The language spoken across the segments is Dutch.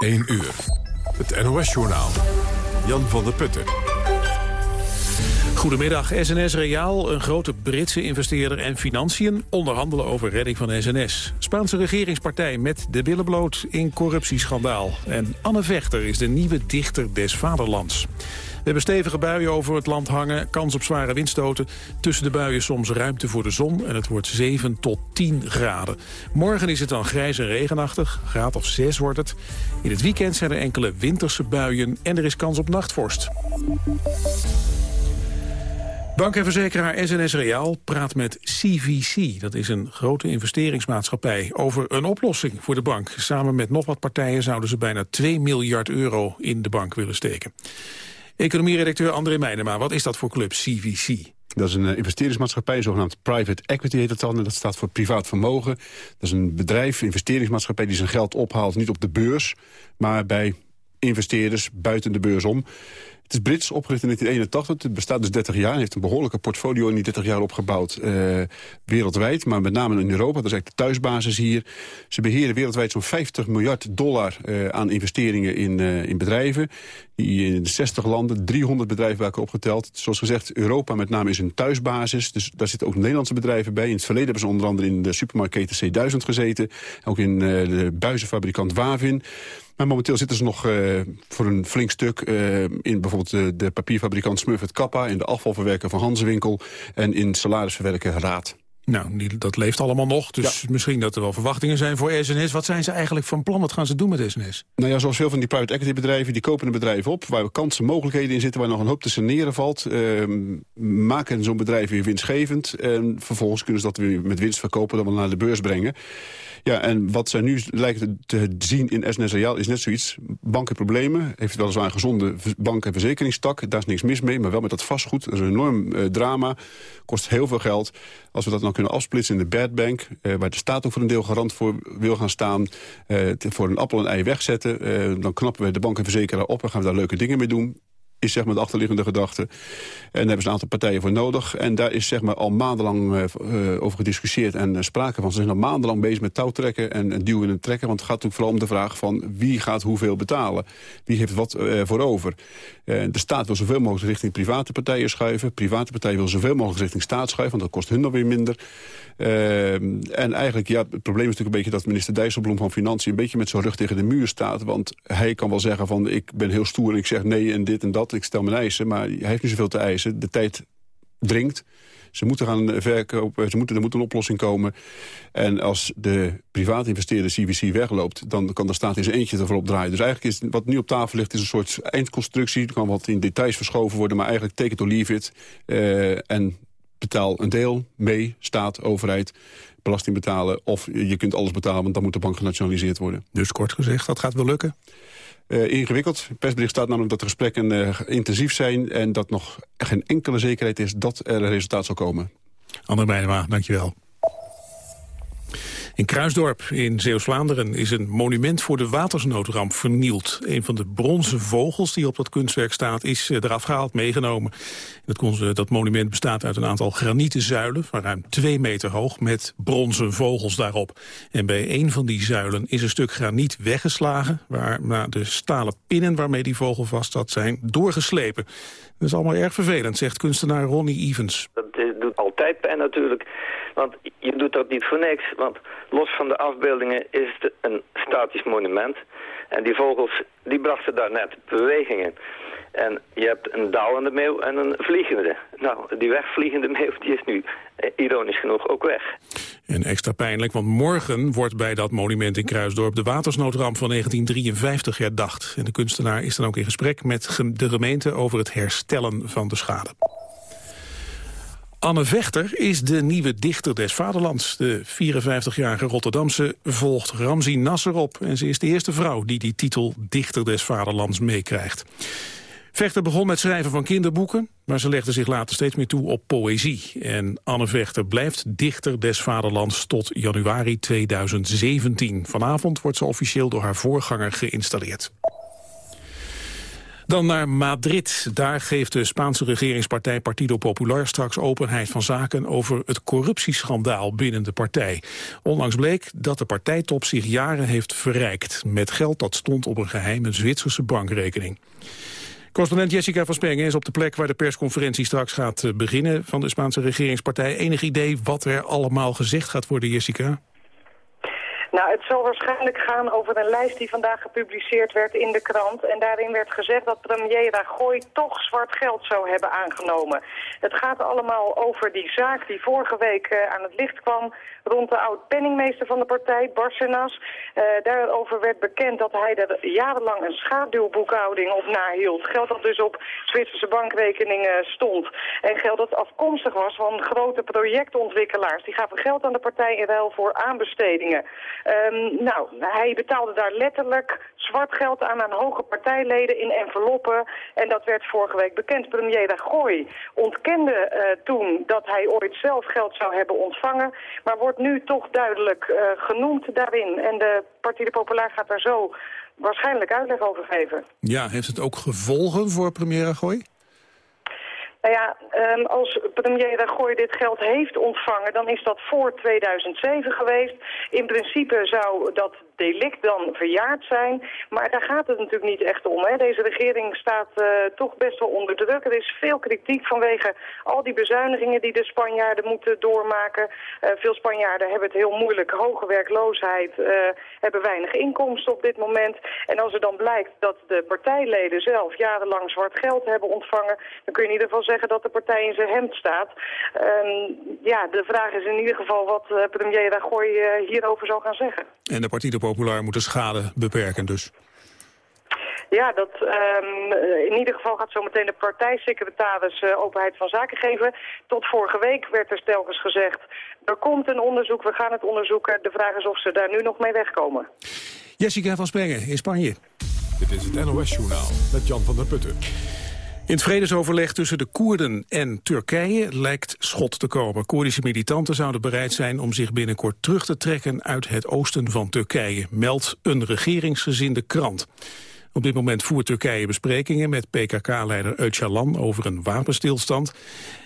1 uur. Het NOS-journaal. Jan van der Putten. Goedemiddag. SNS Reaal, een grote Britse investeerder en financiën... onderhandelen over redding van SNS. Spaanse regeringspartij met de billen bloot in corruptieschandaal. En Anne Vechter is de nieuwe dichter des vaderlands. We hebben stevige buien over het land hangen, kans op zware windstoten. Tussen de buien soms ruimte voor de zon en het wordt 7 tot 10 graden. Morgen is het dan grijs en regenachtig, graad of 6 wordt het. In het weekend zijn er enkele winterse buien en er is kans op nachtvorst. Bank en verzekeraar SNS Reaal praat met CVC. Dat is een grote investeringsmaatschappij over een oplossing voor de bank. Samen met nog wat partijen zouden ze bijna 2 miljard euro in de bank willen steken. Economieredacteur André Meijnema, wat is dat voor club CVC? Dat is een eh, investeringsmaatschappij, zogenaamd private equity heet het dan. En dat staat voor privaat vermogen. Dat is een bedrijf, investeringsmaatschappij die zijn geld ophaalt... niet op de beurs, maar bij investeerders buiten de beurs om. Het is Brits, opgericht in 1981. Het bestaat dus 30 jaar. heeft een behoorlijke portfolio in die 30 jaar opgebouwd. Uh, wereldwijd, maar met name in Europa. Dat is eigenlijk de thuisbasis hier. Ze beheren wereldwijd zo'n 50 miljard dollar uh, aan investeringen in, uh, in bedrijven. Die in 60 landen, 300 bedrijven bij opgeteld. Zoals gezegd, Europa met name is een thuisbasis. Dus daar zitten ook Nederlandse bedrijven bij. In het verleden hebben ze onder andere in de supermarketen C1000 gezeten. Ook in de buizenfabrikant Wavin. Maar momenteel zitten ze nog uh, voor een flink stuk uh, in bijvoorbeeld de, de papierfabrikant Smurfit Kappa... in de afvalverwerker van Hansenwinkel en in salarisverwerker Raad. Nou, die, dat leeft allemaal nog, dus misschien dat er wel verwachtingen zijn voor SNS. Wat zijn ze eigenlijk van plan? Wat gaan ze doen met SNS? Nou ja, zoals veel van die private equity bedrijven, die kopen een bedrijf op... waar kansen, mogelijkheden in zitten, waar nog een hoop te saneren valt. Uh, maken zo'n bedrijf weer winstgevend. En vervolgens kunnen ze dat weer met winst verkopen, dan wel naar de beurs brengen. Ja, en wat zij nu lijken te zien in SNS Real is net zoiets. Bankenproblemen, heeft weliswaar een gezonde bank- en verzekeringstak. Daar is niks mis mee, maar wel met dat vastgoed. Dat is een enorm uh, drama, kost heel veel geld. Als we dat nou kunnen afsplitsen in de bad bank... Uh, waar de staat ook voor een deel garant voor wil gaan staan... Uh, voor een appel en ei wegzetten... dan knappen we de bank en verzekeraar op en gaan we daar leuke dingen mee doen is zeg maar de achterliggende gedachte. En daar hebben ze een aantal partijen voor nodig. En daar is zeg maar al maandenlang uh, over gediscussieerd en uh, sprake van. Ze zijn al maandenlang bezig met touwtrekken en, en duwen en trekken. Want het gaat natuurlijk vooral om de vraag van wie gaat hoeveel betalen. Wie heeft wat voor over. de staat wil zoveel mogelijk richting private partijen schuiven. Private partijen wil zoveel mogelijk richting staat schuiven. Want dat kost hun dan weer minder. en eigenlijk, ja, het probleem is natuurlijk een beetje dat minister Dijsselbloem van Financiën... een beetje met zijn rug tegen de muur staat. Want hij kan wel zeggen van ik ben heel stoer en ik zeg nee en dit en dat ik stel mijn eisen, maar hij heeft niet zoveel te eisen. De tijd dringt. Ze moeten gaan verkopen, ze moeten, er moet een oplossing komen. En als de private investeerder CVC wegloopt... dan kan de staat in zijn eentje ervoor opdraaien. Dus eigenlijk is wat nu op tafel ligt is een soort eindconstructie. Er kan wat in details verschoven worden, maar eigenlijk take it or leave it. Uh, en betaal een deel mee, staat, overheid, belasting betalen... of je kunt alles betalen, want dan moet de bank genationaliseerd worden. Dus kort gezegd, dat gaat wel lukken? Uh, ingewikkeld. In persbericht staat namelijk dat de gesprekken uh, intensief zijn... en dat nog geen enkele zekerheid is dat er een resultaat zal komen. Ander Meijnema, dankjewel. In Kruisdorp in Zeeuws-Vlaanderen is een monument voor de watersnoodramp vernield. Een van de bronzen vogels die op dat kunstwerk staat is eh, eraf gehaald, meegenomen. Dat, dat monument bestaat uit een aantal granieten zuilen van ruim twee meter hoog met bronzen vogels daarop. En bij een van die zuilen is een stuk graniet weggeslagen, waar de stalen pinnen waarmee die vogel vast zat zijn doorgeslepen. Dat is allemaal erg vervelend, zegt kunstenaar Ronnie Evans. Dat doet altijd pijn natuurlijk. Want je doet dat niet voor niks. Want los van de afbeeldingen is het een statisch monument. En die vogels, die brachten daar net beweging in. En je hebt een dalende meeuw en een vliegende. Nou, die wegvliegende meeuw die is nu eh, ironisch genoeg ook weg. En extra pijnlijk, want morgen wordt bij dat monument in Kruisdorp... de watersnoodramp van 1953 herdacht. En de kunstenaar is dan ook in gesprek met de gemeente... over het herstellen van de schade. Anne Vechter is de nieuwe dichter des vaderlands. De 54-jarige Rotterdamse volgt Ramzi Nasser op... en ze is de eerste vrouw die die titel dichter des vaderlands meekrijgt. Vechter begon met schrijven van kinderboeken, maar ze legde zich later steeds meer toe op poëzie. En Anne Vechter blijft dichter des vaderlands tot januari 2017. Vanavond wordt ze officieel door haar voorganger geïnstalleerd. Dan naar Madrid. Daar geeft de Spaanse regeringspartij Partido Popular straks openheid van zaken over het corruptieschandaal binnen de partij. Onlangs bleek dat de partijtop zich jaren heeft verrijkt met geld dat stond op een geheime Zwitserse bankrekening. Correspondent Jessica van Spengen is op de plek waar de persconferentie straks gaat eh, beginnen van de Spaanse regeringspartij. Enig idee wat er allemaal gezegd gaat worden, Jessica? Nou, het zal waarschijnlijk gaan over een lijst die vandaag gepubliceerd werd in de krant. En daarin werd gezegd dat premier Rajoy toch zwart geld zou hebben aangenomen. Het gaat allemaal over die zaak die vorige week uh, aan het licht kwam rond de oud-penningmeester van de partij, Barcenas. Uh, daarover werd bekend dat hij er jarenlang een schaduwboekhouding op nahield. Geld dat dus op Zwitserse bankrekeningen stond. En geld dat afkomstig was van grote projectontwikkelaars. Die gaven geld aan de partij in ruil voor aanbestedingen. Um, nou, hij betaalde daar letterlijk zwart geld aan aan hoge partijleden in enveloppen. En dat werd vorige week bekend. Premier Rajoy ontkende uh, toen dat hij ooit zelf geld zou hebben ontvangen. Maar wordt nu toch duidelijk uh, genoemd daarin. En de Partij de Populaar gaat daar zo waarschijnlijk uitleg over geven. Ja, heeft het ook gevolgen voor premier Rajoy? Nou ja, um, als premier Rajoy dit geld heeft ontvangen, dan is dat voor 2007 geweest. In principe zou dat delict dan verjaard zijn. Maar daar gaat het natuurlijk niet echt om. Hè. Deze regering staat uh, toch best wel onder druk. Er is veel kritiek vanwege al die bezuinigingen die de Spanjaarden moeten doormaken. Uh, veel Spanjaarden hebben het heel moeilijk. Hoge werkloosheid, uh, hebben weinig inkomsten op dit moment. En als er dan blijkt dat de partijleden zelf jarenlang zwart geld hebben ontvangen... dan kun je in ieder geval zeggen dat de partij in zijn hemd staat. Um, ja, de vraag is in ieder geval wat premier Rajoy hierover zal gaan zeggen. En de partij de Populair moet de schade beperken dus. Ja, dat, um, in ieder geval gaat zometeen de partijsecretaris uh, openheid van zaken geven. Tot vorige week werd er telkens gezegd, er komt een onderzoek, we gaan het onderzoeken. De vraag is of ze daar nu nog mee wegkomen. Jessica van Spengen in Spanje. Dit is het NOS Journaal met Jan van der Putten. In het vredesoverleg tussen de Koerden en Turkije lijkt schot te komen. Koerdische militanten zouden bereid zijn om zich binnenkort terug te trekken uit het oosten van Turkije, meldt een regeringsgezinde krant. Op dit moment voert Turkije besprekingen met PKK-leider Öcalan over een wapenstilstand.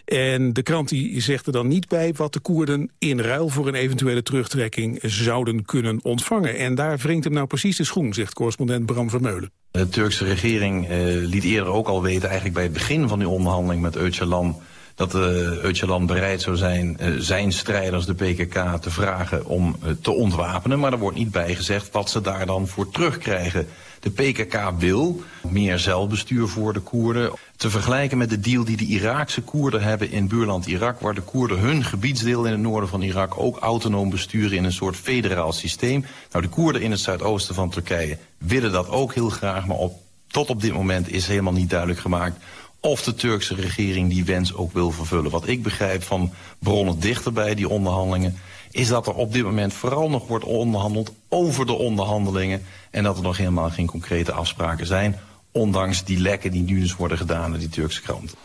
En de krant die zegt er dan niet bij wat de Koerden in ruil voor een eventuele terugtrekking zouden kunnen ontvangen. En daar wringt hem nou precies de schoen, zegt correspondent Bram Vermeulen. De Turkse regering eh, liet eerder ook al weten, eigenlijk bij het begin van die onderhandeling met Öcalan dat uh, Öcalan bereid zou zijn uh, zijn strijders, de PKK, te vragen om uh, te ontwapenen. Maar er wordt niet bij gezegd wat ze daar dan voor terugkrijgen. De PKK wil meer zelfbestuur voor de Koerden. Te vergelijken met de deal die de Iraakse Koerden hebben in buurland Irak... waar de Koerden hun gebiedsdeel in het noorden van Irak ook autonoom besturen... in een soort federaal systeem. Nou, de Koerden in het zuidoosten van Turkije willen dat ook heel graag... maar op, tot op dit moment is helemaal niet duidelijk gemaakt of de Turkse regering die wens ook wil vervullen. Wat ik begrijp van bronnen dichter bij die onderhandelingen... is dat er op dit moment vooral nog wordt onderhandeld over de onderhandelingen... en dat er nog helemaal geen concrete afspraken zijn ondanks die lekken die nu dus worden gedaan in die Turkse krant.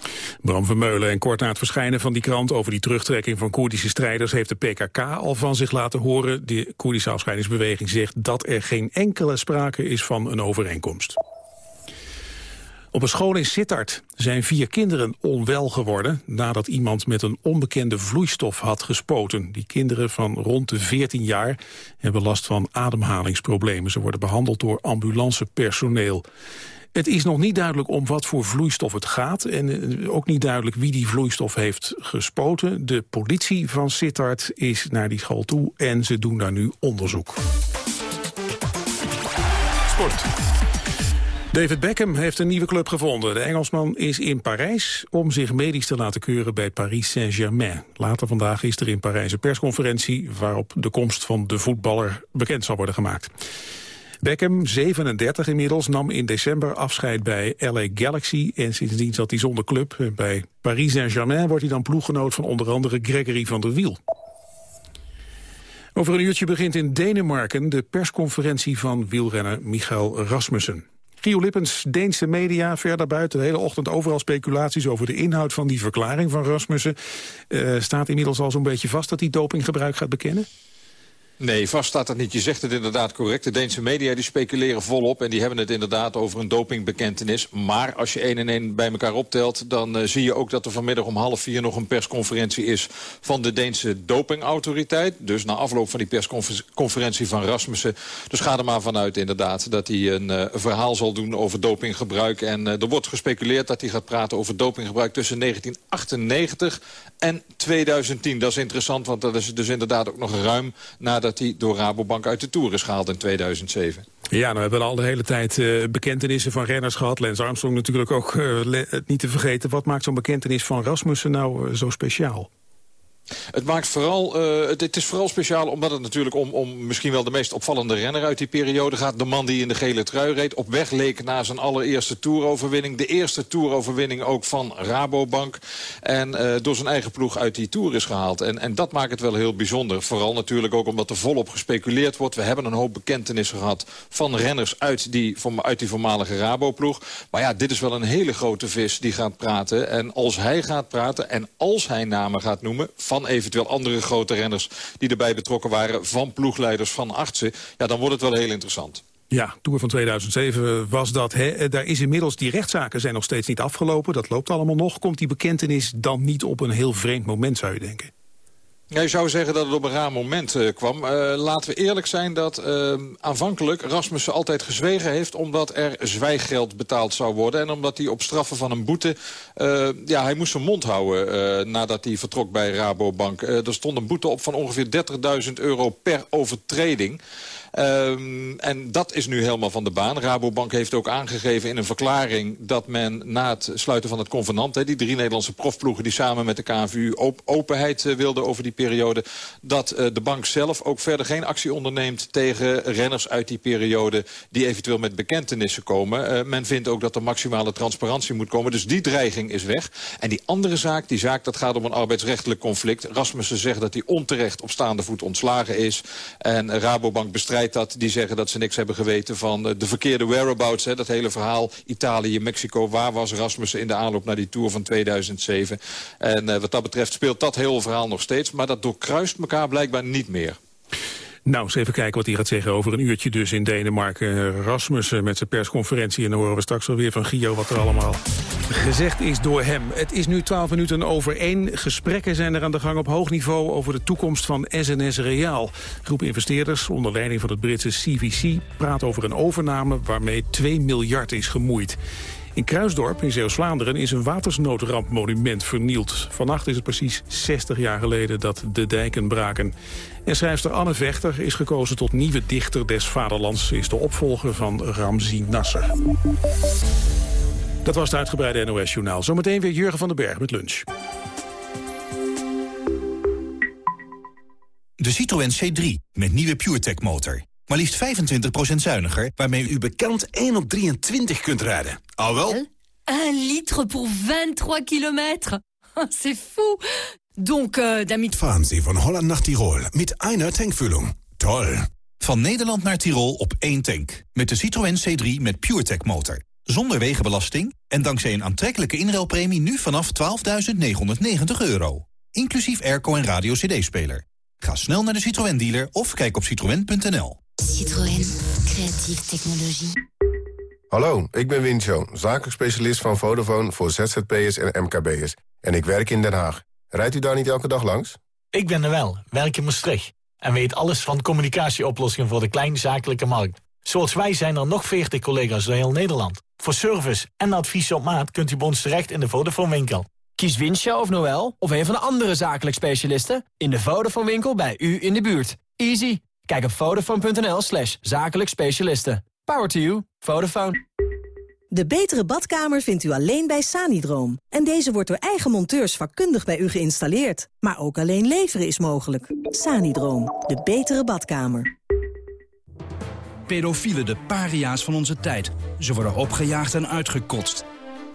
Bram Vermeulen en kort na het verschijnen van die krant over die terugtrekking van Koerdische strijders heeft de PKK al van zich laten horen. De Koerdische afscheidingsbeweging zegt dat er geen enkele sprake is van een overeenkomst. Op een school in Sittard zijn vier kinderen onwel geworden... nadat iemand met een onbekende vloeistof had gespoten. Die kinderen van rond de 14 jaar hebben last van ademhalingsproblemen. Ze worden behandeld door ambulancepersoneel. Het is nog niet duidelijk om wat voor vloeistof het gaat... en eh, ook niet duidelijk wie die vloeistof heeft gespoten. De politie van Sittard is naar die school toe en ze doen daar nu onderzoek. Sport. David Beckham heeft een nieuwe club gevonden. De Engelsman is in Parijs om zich medisch te laten keuren bij Paris Saint-Germain. Later vandaag is er in Parijs een persconferentie... waarop de komst van de voetballer bekend zal worden gemaakt. Beckham, 37 inmiddels, nam in december afscheid bij LA Galaxy... en sindsdien zat hij zonder club. Bij Paris Saint-Germain wordt hij dan ploeggenoot van onder andere Gregory van der Wiel. Over een uurtje begint in Denemarken de persconferentie van wielrenner Michael Rasmussen. Gio Lippens, Deense media, verder buiten de hele ochtend overal speculaties over de inhoud van die verklaring van Rasmussen. Uh, staat inmiddels al zo'n beetje vast dat hij dopinggebruik gaat bekennen? Nee, vast staat dat niet. Je zegt het inderdaad correct. De Deense media die speculeren volop en die hebben het inderdaad over een dopingbekentenis. Maar als je één en één bij elkaar optelt, dan uh, zie je ook dat er vanmiddag om half vier nog een persconferentie is van de Deense dopingautoriteit. Dus na afloop van die persconferentie van Rasmussen. Dus ga er maar vanuit inderdaad dat hij een uh, verhaal zal doen over dopinggebruik. En uh, er wordt gespeculeerd dat hij gaat praten over dopinggebruik tussen 1998 en 2010. Dat is interessant, want dat is dus inderdaad ook nog ruim nadat hij door Rabobank uit de Tour is gehaald in 2007. Ja, nou hebben al de hele tijd uh, bekentenissen van renners gehad. Lens Armstrong natuurlijk ook uh, niet te vergeten. Wat maakt zo'n bekentenis van Rasmussen nou zo speciaal? Het, maakt vooral, uh, het, is vooral speciaal omdat het natuurlijk om, om misschien wel de meest opvallende renner uit die periode gaat. De man die in de gele trui reed. Op weg leek naar zijn allereerste toeroverwinning. De eerste toeroverwinning ook van Rabobank. En uh, door zijn eigen ploeg uit die tour is gehaald. En, en dat maakt het wel heel bijzonder. Vooral natuurlijk ook omdat er volop gespeculeerd wordt. We hebben een hoop bekentenissen gehad van renners uit die, uit die voormalige Rabo-ploeg. Maar ja, dit is wel een hele grote vis die gaat praten. En als hij gaat praten en als hij namen gaat noemen... eventueel andere grote renners die erbij betrokken waren... van ploegleiders, van artsen, ja, dan wordt het wel heel interessant. Ja, Tour van 2007 was dat. Hè. Daar is inmiddels, die rechtszaken zijn nog steeds niet afgelopen. Dat loopt allemaal nog. Komt die bekentenis dan niet op een heel vreemd moment, zou je denken? Ja, je zou zeggen dat het op een raar moment uh, kwam. Uh, laten we eerlijk zijn dat uh, aanvankelijk Rasmussen altijd gezwegen heeft... omdat er zwijggeld betaald zou worden. En omdat hij op straffen van een boete... ja, hij moest zijn mond houden nadat hij vertrok bij Rabobank. er stond een boete op van ongeveer 30.000 euro per overtreding. Um, en dat is nu helemaal van de baan. Rabobank heeft ook aangegeven in een verklaring... dat men na het sluiten van het convenant... Die drie Nederlandse profploegen die samen met de KNVU op openheid uh, wilden over die periode... dat uh, de bank zelf ook verder geen actie onderneemt tegen renners uit die periode... die eventueel met bekentenissen komen. Uh, men vindt ook dat er maximale transparantie moet komen. Dus die dreiging is weg. En die andere zaak, die zaak dat gaat om een arbeidsrechtelijk conflict. Rasmussen zegt dat hij onterecht op staande voet ontslagen is. En Rabobank bestrijdt dat. Die zeggen dat ze niks hebben geweten van de verkeerde whereabouts. Hè, dat hele verhaal Italië, Mexico. Waar was Rasmussen in de aanloop naar die Tour van 2007? En uh, wat dat betreft speelt dat hele verhaal nog steeds. Maar dat doorkruist elkaar blijkbaar niet meer. Nou, eens even kijken wat hij gaat zeggen over een uurtje dus in Denemarken. Rasmussen met zijn persconferentie. En dan horen we straks alweer van Gio wat er allemaal gezegd is door hem. Het is nu 12 minuten over één. Gesprekken zijn er aan de gang op hoog niveau over de toekomst van SNS Reaal. Groep investeerders onder leiding van het Britse CVC praat over een overname waarmee 2 miljard is gemoeid. In Kruisdorp in Zeeuws-Vlaanderen is een watersnoodrampmonument vernield. Vannacht is het precies 60 jaar geleden dat de dijken braken. En schrijfster Anne Vechter is gekozen tot nieuwe dichter des vaderlands. Ze is de opvolger van Ramzi Nasser. Dat was het uitgebreide NOS-journaal. Zometeen weer Jurgen van den Berg met lunch. De Citroën C3 met nieuwe PureTech motor. Maar liefst 25% zuiniger, waarmee u bekend 1 op 23 kunt rijden. Al wel? 1 liter voor 23 kilometer. C'est fou. Donc, uh, damit... Fahren Sie van Holland naar Tirol met einer tankvulling. Toll. Van Nederland naar Tirol op één tank. Met de Citroën C3 met PureTech motor. Zonder wegenbelasting en dankzij een aantrekkelijke inruilpremie nu vanaf 12.990 euro. Inclusief airco en radio cd-speler. Ga snel naar de Citroën dealer of kijk op citroën.nl. Citroën. Creatieve technologie. Hallo, ik ben Wincho, zakelijk specialist van Vodafone voor ZZP'ers en MKB'ers. En ik werk in Den Haag. Rijdt u daar niet elke dag langs? Ik ben er wel, werk in Maastricht. En weet alles van communicatieoplossingen voor de kleinzakelijke markt. Zoals wij zijn er nog 40 collega's door heel Nederland. Voor service en advies op maat kunt u bij ons terecht in de Vodafone winkel. Kies Winsja of Noel of een van de andere zakelijk specialisten... in de Vodafone winkel bij u in de buurt. Easy. Kijk op vodafone.nl slash zakelijk specialisten. Power to you. Vodafone. De betere badkamer vindt u alleen bij Sanidroom. En deze wordt door eigen monteurs vakkundig bij u geïnstalleerd. Maar ook alleen leveren is mogelijk. Sanidroom. De betere badkamer. Pedofielen de paria's van onze tijd. Ze worden opgejaagd en uitgekotst.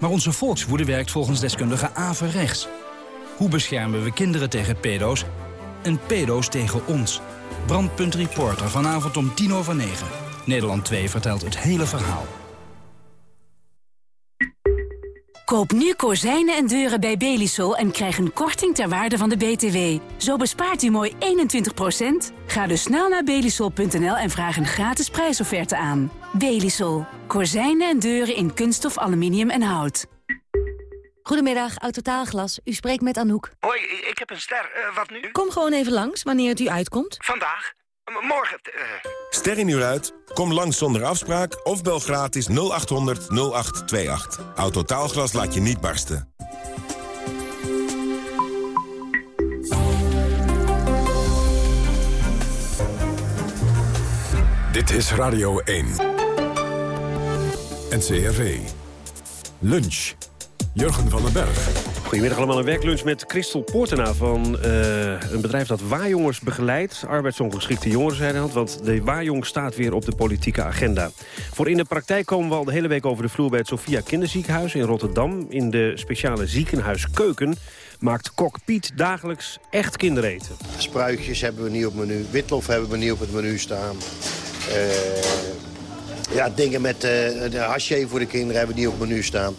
Maar onze volkswoede werkt volgens deskundige averechts. Hoe beschermen we kinderen tegen pedo's en pedo's tegen ons? Brandpunt Reporter vanavond om tien over negen. Nederland 2 vertelt het hele verhaal. Koop nu kozijnen en deuren bij Belisol en krijg een korting ter waarde van de BTW. Zo bespaart u mooi 21%. Ga dus snel naar belisol.nl en vraag een gratis prijsofferte aan. Belisol. Kozijnen en deuren in kunststof, aluminium en hout. Goedemiddag, Autotaalglas. U spreekt met Anouk. Hoi, ik heb een ster. Eh, wat nu? Kom gewoon even langs, wanneer het u uitkomt. Vandaag? Morgen? eh. Ster in uur uit? Kom langs zonder afspraak of bel gratis 0800 0828. Autotaalglas laat je niet barsten. Dit is Radio 1. NCRV. Lunch. Jurgen van den Berg. Goedemiddag allemaal, een werklunch met Christel Poortena van eh, een bedrijf dat waarjongers begeleidt. Arbeidsongeschikte jongeren zijn dat, want de waarjong staat weer op de politieke agenda. Voor in de praktijk komen we al de hele week over de vloer bij het Sophia Kinderziekenhuis in Rotterdam. In de speciale ziekenhuiskeuken maakt kok Piet dagelijks echt kindereten. Spruitjes hebben we niet op het menu. Witlof hebben we niet op het menu staan. Eh, ja, dingen met eh, de haché voor de kinderen hebben we niet op het menu staan.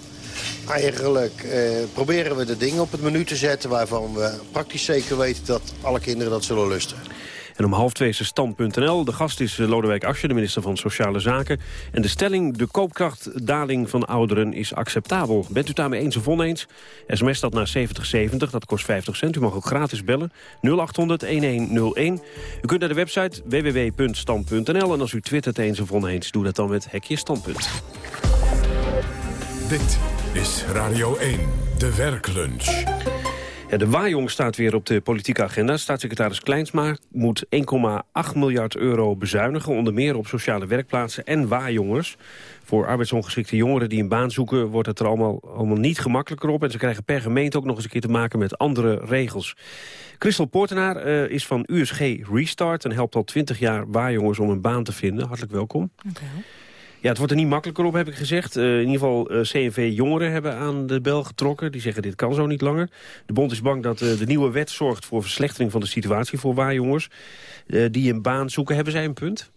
Eigenlijk eh, proberen we de dingen op het menu te zetten... waarvan we praktisch zeker weten dat alle kinderen dat zullen lusten. En om half twee is stand.nl. De gast is eh, Lodewijk Asscher, de minister van Sociale Zaken. En de stelling, de koopkrachtdaling van ouderen is acceptabel. Bent u daarmee eens of oneens? SMS dat naar 7070, dat kost 50 cent. U mag ook gratis bellen. 0800-1101. U kunt naar de website www.stand.nl. En als u twittert eens of oneens, doe dat dan met hekje standpunt. Dit is Radio 1, de werklunch. Ja, de Waaijong staat weer op de politieke agenda. Staatssecretaris Kleinsma moet 1,8 miljard euro bezuinigen... onder meer op sociale werkplaatsen en Waaijongers. Voor arbeidsongeschikte jongeren die een baan zoeken... wordt het er allemaal, allemaal niet gemakkelijker op. En ze krijgen per gemeente ook nog eens een keer te maken met andere regels. Christel Poortenaar uh, is van USG Restart... en helpt al 20 jaar Waaijongers om een baan te vinden. Hartelijk welkom. Okay. Ja, het wordt er niet makkelijker op, heb ik gezegd. Uh, in ieder geval uh, CNV-jongeren hebben aan de bel getrokken. Die zeggen, dit kan zo niet langer. De bond is bang dat uh, de nieuwe wet zorgt voor verslechtering van de situatie voor waarjongers. die een baan zoeken, hebben zij een punt?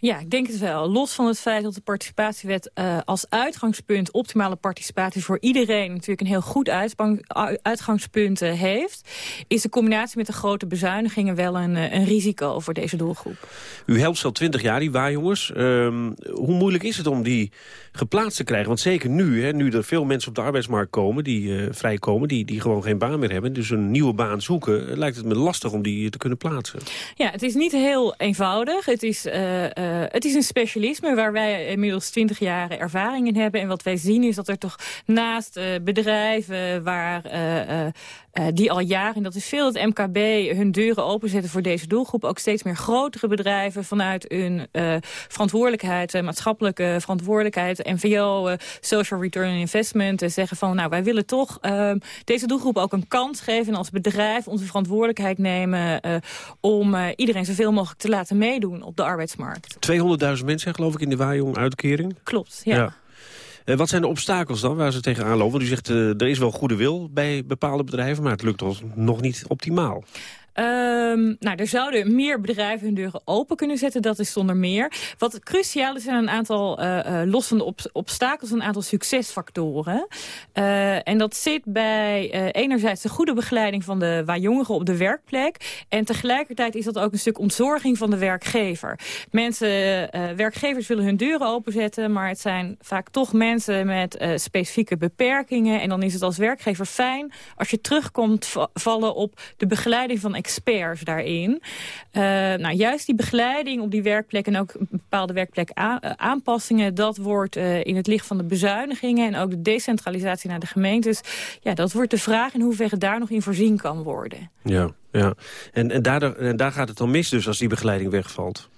Ja, ik denk het wel. Los van het feit dat de participatiewet uh, als uitgangspunt... optimale participatie voor iedereen natuurlijk een heel goed uitgangspunt uh, heeft... is de combinatie met de grote bezuinigingen wel een, een risico voor deze doelgroep. U helpt al twintig jaar die waarjongens. Um, hoe moeilijk is het om die geplaatst te krijgen? Want zeker nu, hè, nu er veel mensen op de arbeidsmarkt komen... die uh, vrijkomen, die, die gewoon geen baan meer hebben... dus een nieuwe baan zoeken, lijkt het me lastig om die te kunnen plaatsen. Ja, het is niet heel eenvoudig. Het is... Uh, het is een specialisme waar wij inmiddels 20 jaar ervaring in hebben. En wat wij zien is dat er toch naast uh, bedrijven waar, uh, die al jaren, en dat is veel het MKB, hun deuren openzetten voor deze doelgroep. Ook steeds meer grotere bedrijven vanuit hun verantwoordelijkheid, maatschappelijke verantwoordelijkheid, NVO, Social Return Investment, zeggen van nou wij willen toch deze doelgroep ook een kans geven en als bedrijf onze verantwoordelijkheid nemen om iedereen zoveel mogelijk te laten meedoen op de arbeidsmarkt. 200.000 mensen, geloof ik, in de Waaijong-uitkering. Klopt, ja. ja. Uh, wat zijn de obstakels dan waar ze tegenaan lopen? Want u zegt, uh, er is wel goede wil bij bepaalde bedrijven... maar het lukt ons nog niet optimaal. Um, nou, er zouden meer bedrijven hun deuren open kunnen zetten, dat is zonder meer. Wat cruciaal is, zijn een aantal, uh, uh, los van de ob obstakels, een aantal succesfactoren. Uh, en dat zit bij enerzijds de goede begeleiding van de jongeren op de werkplek. En tegelijkertijd is dat ook een stuk ontzorging van de werkgever. Mensen, werkgevers willen hun deuren openzetten, maar het zijn vaak toch mensen met specifieke beperkingen. En dan is het als werkgever fijn als je terugkomt vallen op de begeleiding van experts daarin. Uh, nou, juist die begeleiding op die werkplek en ook bepaalde werkplek aanpassingen... dat wordt uh, in het licht van de bezuinigingen en ook de decentralisatie naar de gemeentes... ja, dat wordt de vraag in hoeverre daar nog in voorzien kan worden. Ja, ja. En, en, daar, en daar gaat het dan mis dus als die begeleiding wegvalt?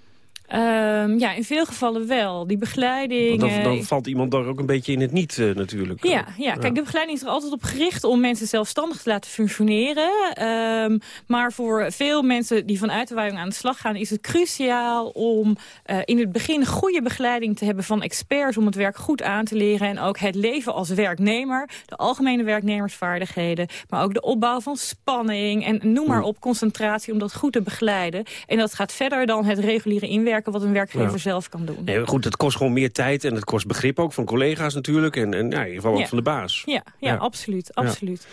Um, ja, in veel gevallen wel. Die begeleiding... Dan, dan, valt iemand daar ook een beetje in het niet uh, natuurlijk. Ja, ja, kijk, de begeleiding is er altijd op gericht om mensen zelfstandig te laten functioneren. Um, maar voor veel mensen die vanuit de waaijong aan de slag gaan... is het cruciaal om uh, in het begin goede begeleiding te hebben van experts... om het werk goed aan te leren en ook het leven als werknemer... de algemene werknemersvaardigheden, maar ook de opbouw van spanning... en noem maar op, concentratie om dat goed te begeleiden. En dat gaat verder dan het reguliere inwerken wat een werkgever Ja. zelf kan doen. Nee, goed, het kost gewoon meer tijd en het kost begrip ook van collega's natuurlijk. En, en ja, in ieder geval ook Ja. van de baas. Ja, ja, absoluut. Ja. absoluut.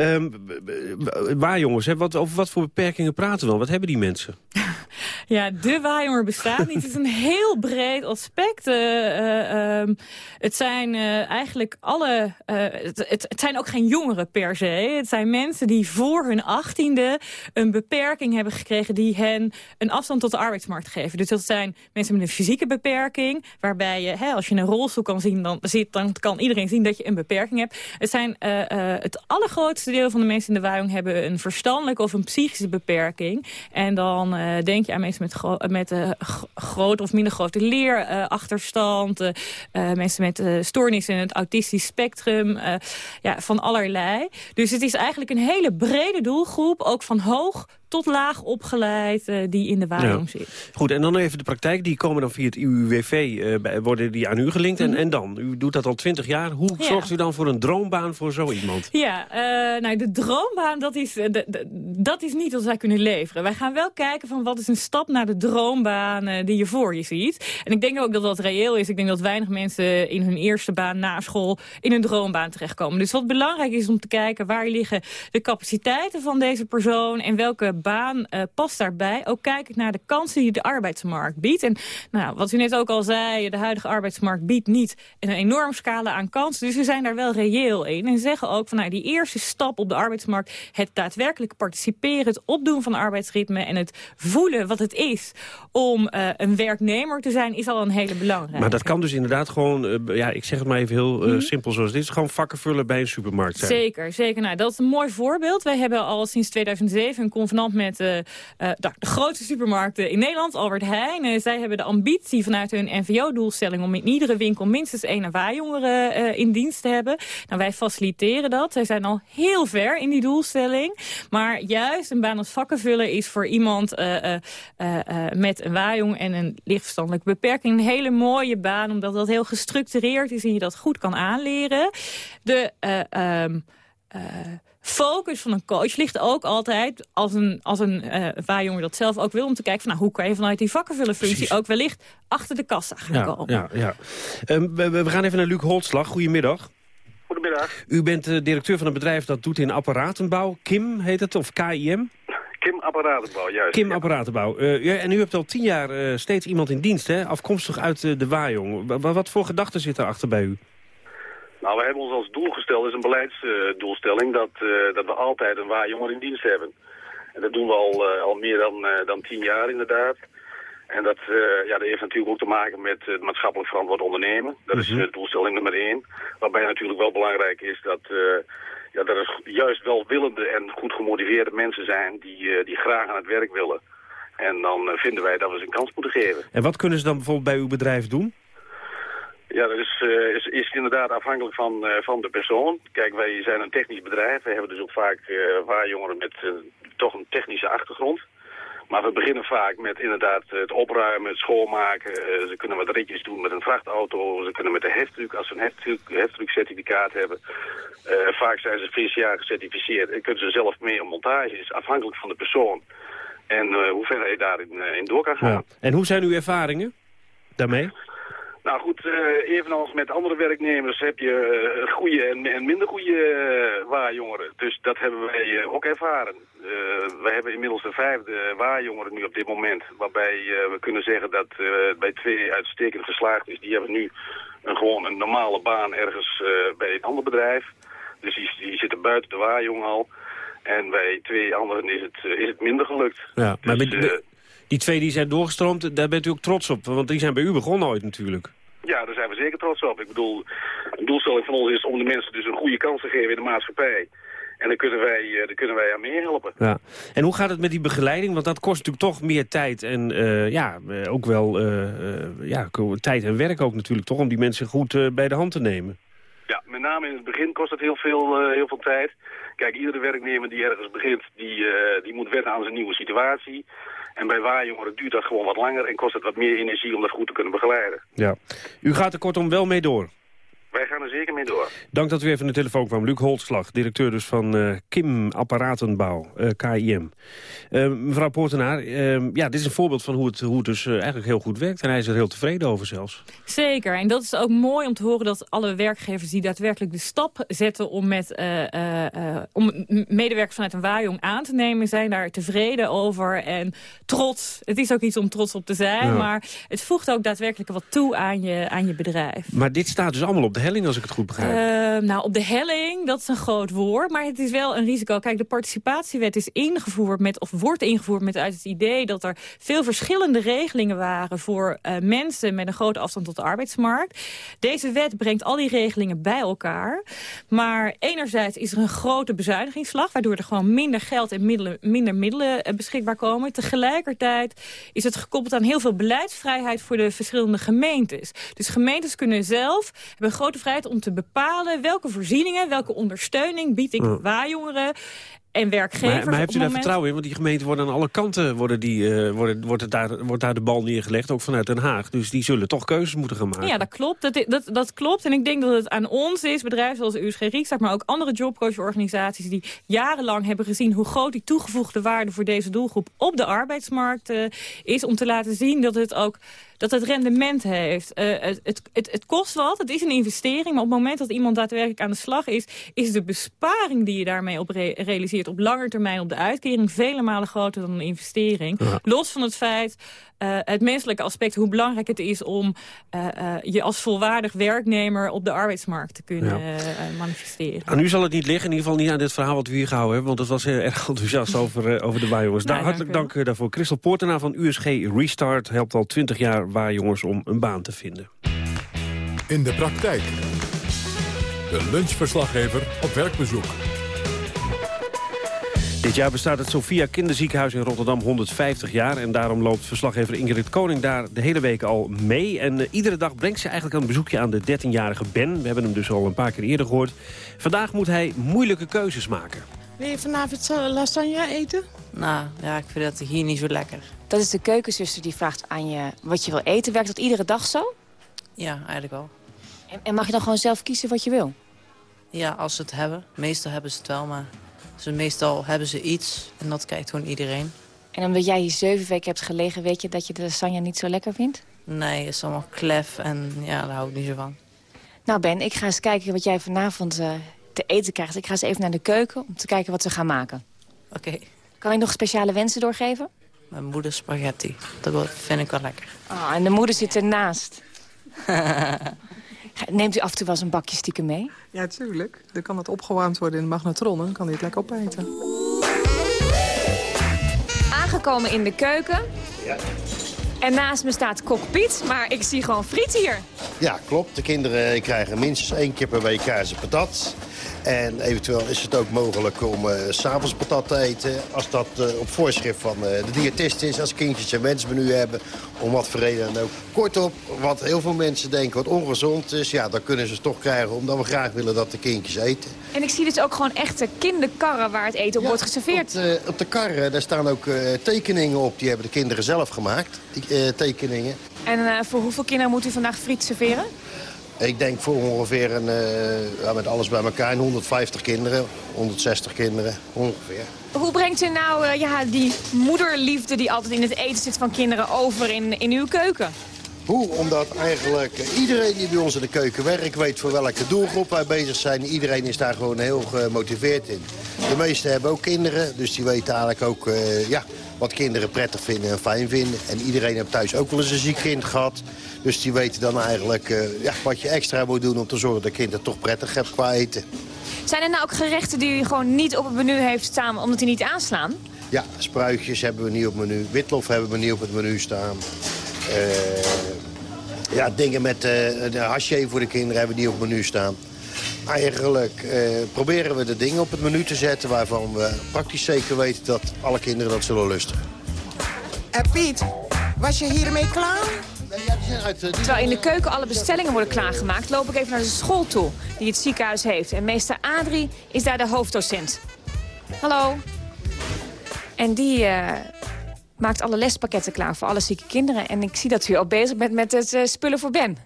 B- waar jongens, hè, wat, over wat voor beperkingen praten we dan? Wat hebben die mensen? Ja, de waaionger bestaat niet. Het is een heel breed aspect. Eh, eh, ehm, het zijn eh, eigenlijk alle... het, het, het zijn ook geen jongeren per se. Het zijn mensen die voor hun achttiende een beperking hebben gekregen... die hen een afstand tot de arbeidsmarkt geven. Dus dat zijn mensen met een fysieke beperking... waarbij je, hè, als je een rolstoel kan zien, dan, ziet, dan kan iedereen zien dat je een beperking hebt. Het zijn het allergrootste deel van de mensen in de waaijong... hebben een verstandelijke of een psychische beperking. En dan eh, denk je aan mensen met, met eh, g- grote of minder grote leerachterstand... eh, eh, mensen met eh, stoornissen in het autistisch spectrum, eh, ja, van allerlei. Dus het is eigenlijk een hele brede doelgroep, ook van hoog tot laag opgeleid, eh, die in de waaijong zit. Goed, en dan even de praktijk. Die komen dan via het UWV, eh, bij- worden die aan u gelinkt. En, en dan? U doet dat al twintig jaar. Hoe Mhm. Ja. zorgt u dan voor een droombaan voor zo iemand? Ja, eh, nou de droombaan, dat is, eh, dat is niet wat wij kunnen leveren. Wij gaan wel kijken van wat is een stap naar de droombaan eh, die je voor je ziet. En ik denk ook dat dat reëel is. Ik denk dat weinig mensen in hun eerste baan na school in een droombaan terechtkomen. Dus wat belangrijk is om te kijken waar liggen de capaciteiten van deze persoon en welke baan eh, past daarbij. Ook kijkend naar de kansen die de arbeidsmarkt biedt. En nou, wat u net ook al zei, de huidige arbeidsmarkt biedt niet een enorm scala aan kansen. Dus we zijn daar wel reëel in. En zeggen ook van nou, die eerste stap op de arbeidsmarkt, het daadwerkelijk participeren, het opdoen van arbeidsritme en het voelen wat het is om eh, een werknemer te zijn, is al een hele belangrijke. Maar dat kan dus inderdaad gewoon, eh, ja, ik zeg het maar even heel Mhm. simpel zoals dit is, gewoon vakken vullen bij een supermarkt zijn. Zeker, zeker. Nou, dat is een mooi voorbeeld. Wij hebben al sinds 2007 een convenant met eh, eh, de, de grootste supermarkten in Nederland, Albert Heijn. Eh, zij hebben de ambitie vanuit hun NVO-doelstelling om in iedere winkel minstens één waaijongeren eh in dienst te hebben. Nou, wij faciliteren dat. Zij zijn al heel ver in die doelstelling. Maar juist een baan als vakkenvullen is voor iemand met een waaijong en een lichtverstandelijke beperking een hele mooie baan, omdat dat heel gestructureerd is en je dat goed kan aanleren. De eh, ehm, eh, focus van een coach ligt ook altijd, als een, als een eh waarjonger dat zelf ook wil, om te kijken van nou, hoe kan je vanuit die vakkenvullenfunctie Precies. ook wellicht achter de kassa gaan Ja, komen. ja, ja. Ehm, we, we gaan even naar Luc Holtslag. Goedemiddag. Goedemiddag. U bent eh, directeur van een bedrijf dat doet in apparatenbouw. Kim heet het, of KIM? Kim Apparatenbouw, juist. Kim Apparatenbouw. Eh, ja, en u hebt al tien jaar eh, steeds iemand in dienst, hè? afkomstig uit eh, de Waaijong. Wa- wa- wat voor gedachten zit erachter bij u? Nou, we hebben ons als doel gesteld, is een beleidsdoelstelling, dat, eh, dat we altijd een waarjonger in dienst hebben. En dat doen we al, eh, al meer dan, eh, dan tien jaar inderdaad. En dat, ja, dat heeft natuurlijk ook te maken met het maatschappelijk verantwoord ondernemen. Dat is Mhm. doelstelling nummer één. Waarbij natuurlijk wel belangrijk is dat, ja, dat er juist wel willende en goed gemotiveerde mensen zijn die, die graag aan het werk willen. En dan vinden wij dat we ze een kans moeten geven. En wat kunnen ze dan bijvoorbeeld bij uw bedrijf doen? Ja, dat is, eh, is, is inderdaad afhankelijk van, eh, van de persoon. Kijk, wij zijn een technisch bedrijf. We hebben dus ook vaak uh, waarjongeren met eh, toch een technische achtergrond. Maar we beginnen vaak met inderdaad het opruimen, het schoonmaken. Eh, ze kunnen wat ritjes doen met een vrachtauto. Ze kunnen met de heftruck, als ze een heftruck, heftruckcertificaat hebben. Eh, vaak zijn ze VCA gecertificeerd en kunnen ze zelf mee op montage. is afhankelijk van de persoon. En eh, hoe ver je daarin eh, in door kan gaan. Ja. En hoe zijn uw ervaringen daarmee? Nou goed, eh, evenals met andere werknemers heb je eh, goede en, en minder goede uh, waarjongeren. Dus dat hebben wij ook ervaren. We hebben inmiddels de vijfde waarjongeren nu op dit moment. Waarbij we kunnen zeggen dat bij twee uitstekend geslaagd is. Die hebben nu een, gewoon een normale baan ergens bij een ander bedrijf. Dus die, die zitten buiten de waarjong al. En bij twee anderen is het, is het minder gelukt. Ja, maar dus, die twee die zijn doorgestroomd, daar bent u ook trots op. Want die zijn bij u begonnen ooit natuurlijk. Ja, daar zijn we zeker trots op. Ik bedoel, de doelstelling van ons is om de mensen dus een goede kans te geven in de maatschappij. En daar kunnen wij, daar kunnen wij aan meehelpen. Ja. En hoe gaat het met die begeleiding? Want dat kost natuurlijk toch meer tijd en uh, ja, ook wel uh, ja, tijd en werk ook natuurlijk toch om die mensen goed bij de hand te nemen. Ja, met name in het begin kost het heel veel, heel veel tijd. Kijk, iedere werknemer die ergens begint, die, die moet wennen aan zijn nieuwe situatie. En bij waarjongeren duurt dat gewoon wat langer en kost het wat meer energie om dat goed te kunnen begeleiden. Ja. U gaat er kortom wel mee door? Wij gaan er er zeker mee door. Dank dat u even in de telefoon kwam. Luc Holtslag, directeur dus van uh, Kim Apparatenbouw, uh, KIM. Uh, mevrouw Poortenaar, ja, dit is een voorbeeld van hoe het, hoe het dus eigenlijk heel goed werkt. En hij is er heel tevreden over zelfs. Zeker, en dat is ook mooi om te horen dat alle werkgevers die daadwerkelijk de stap zetten om, met, om medewerkers vanuit een waaijong aan te nemen, zijn daar tevreden over en trots. Het is ook iets om trots op te zijn, maar het voegt ook daadwerkelijk wat toe aan je, aan je bedrijf. Maar dit staat dus allemaal op de helling, als ik het goed begrijp. Uh, nou, op de helling, dat is een groot woord, maar het is wel een risico. Kijk, de participatiewet is ingevoerd met, of wordt ingevoerd met uit het idee dat er veel verschillende regelingen waren voor uh, mensen met een grote afstand tot de arbeidsmarkt. Deze wet brengt al die regelingen bij elkaar. Maar enerzijds is er een grote bezuinigingsslag, waardoor er gewoon minder geld en middelen, minder middelen uh, beschikbaar komen. Tegelijkertijd is het gekoppeld aan heel veel beleidsvrijheid voor de verschillende gemeentes. Dus gemeentes kunnen zelf, hebben grote vrijheid om te bepalen welke voorzieningen, welke ondersteuning bied ik waaijongeren en werkgevers. Maar, maar heeft u daar vertrouwen in? Want die gemeenten worden aan alle kanten worden die, uh, worden, wordt, het daar, wordt daar de bal neergelegd, ook vanuit Den Haag. Dus die zullen toch keuzes moeten gaan maken. Ja, dat klopt. Dat, dat, dat klopt. En ik denk dat het aan ons is, bedrijven zoals USG Riekstad, maar ook andere jobcoachorganisaties die jarenlang hebben gezien hoe groot die toegevoegde waarde voor deze doelgroep op de arbeidsmarkt uh, is, om te laten zien dat het ook dat het rendement heeft. Uh, het, het, het, kost wat, het is een investering, maar op het moment dat iemand daadwerkelijk aan de slag is, is de besparing die je daarmee op re realiseert op lange termijn op de uitkering vele malen groter dan een investering. Ja. Los van het feit uh, het menselijke aspect, hoe belangrijk het is om uh, uh, je als volwaardig werknemer op de arbeidsmarkt te kunnen ja. manifesteren. Aan u zal het niet liggen, in ieder geval niet aan dit verhaal wat we hier gehouden hebben, want het was heel erg enthousiast over, over de waarjongens. Nou, hartelijk dank, dank daarvoor. Christel Poortenaar van USG Restart helpt al 20 jaar waarjongens om een baan te vinden. In de praktijk. De lunchverslaggever op werkbezoek. Dit jaar bestaat het Sophia Kinderziekenhuis in Rotterdam 150 jaar. En daarom loopt verslaggever Ingrid Koning daar de hele week al mee. En uh, iedere dag brengt ze eigenlijk een bezoekje aan de 13-jarige Ben. We hebben hem dus al een paar keer eerder gehoord. Vandaag moet hij moeilijke keuzes maken. Wil je vanavond lasagne eten? Nou, ja, ik vind dat hier niet zo lekker. Dat is de keukenzuster die vraagt aan je wat je wil eten. Werkt dat iedere dag zo? Ja, eigenlijk wel. En, en mag je dan gewoon zelf kiezen wat je wil? Ja, als ze het hebben. Meestal hebben ze het wel, maar dus meestal hebben ze iets en dat kijkt gewoon iedereen. En omdat jij hier zeven weken hebt gelegen, weet je dat je de lasagne niet zo lekker vindt? Nee, het is allemaal klef en ja, daar hou ik niet zo van. Nou Ben, ik ga eens kijken wat jij vanavond uh, te eten krijgt. Ik ga eens even naar de keuken om te kijken wat ze gaan maken. Oké. Okay. Kan ik nog speciale wensen doorgeven? Mijn moeder spaghetti. Dat vind ik wel lekker. Ah, en de moeder zit ernaast. Neemt u af en toe wel eens een bakje stiekem mee? Ja, tuurlijk. Dan kan het opgewarmd worden in de magnetron en dan kan hij het lekker opeten. Aangekomen in de keuken. Ja. En naast me staat cockpit, maar ik zie gewoon friet hier. Ja, klopt. De kinderen krijgen minstens één keer per week kaas en patat. En eventueel is het ook mogelijk om uh, s'avonds patat te eten. Als dat uh, op voorschrift van uh, de diëtist is. Als kindjes een wensmenu hebben. Om wat voor reden dan ook. Kortom, wat heel veel mensen denken wat ongezond is. Ja, dan kunnen ze het toch krijgen. Omdat we graag willen dat de kindjes eten. En ik zie dus ook gewoon echte kinderkarren waar het eten op ja, wordt geserveerd. Op de, op de karren, daar staan ook tekeningen op. Die hebben de kinderen zelf gemaakt. Die tekeningen. En voor hoeveel kinderen moet u vandaag friet serveren? Ik denk voor ongeveer een, uh, ja, met alles bij elkaar 150 kinderen, 160 kinderen ongeveer. Hoe brengt u nou uh, ja, die moederliefde die altijd in het eten zit van kinderen over in, in uw keuken? Hoe? Omdat eigenlijk iedereen die bij ons in de keuken werkt... weet voor welke doelgroep wij bezig zijn. Iedereen is daar gewoon heel gemotiveerd in. De meesten hebben ook kinderen, dus die weten eigenlijk ook... Uh, ja, wat kinderen prettig vinden en fijn vinden. En iedereen heeft thuis ook wel eens een ziek kind gehad. Dus die weten dan eigenlijk uh, ja, wat je extra moet doen... om te zorgen dat kind het toch prettig hebt qua eten. Zijn er nou ook gerechten die u gewoon niet op het menu heeft staan... omdat die niet aanslaan? Ja, spruitjes hebben we niet op het menu. Witlof hebben we niet op het menu staan. Uh, ja, dingen met uh, de haché voor de kinderen hebben we niet op het menu staan. Eigenlijk uh, proberen we de dingen op het menu te zetten... waarvan we praktisch zeker weten dat alle kinderen dat zullen lusten. En Piet, was je hiermee klaar? Terwijl in de keuken alle bestellingen worden klaargemaakt... loop ik even naar de school toe die het ziekenhuis heeft. En meester Adrie is daar de hoofddocent. Hallo. En die uh, maakt alle lespakketten klaar voor alle zieke kinderen. En ik zie dat u al bezig bent met het uh, spullen voor Ben.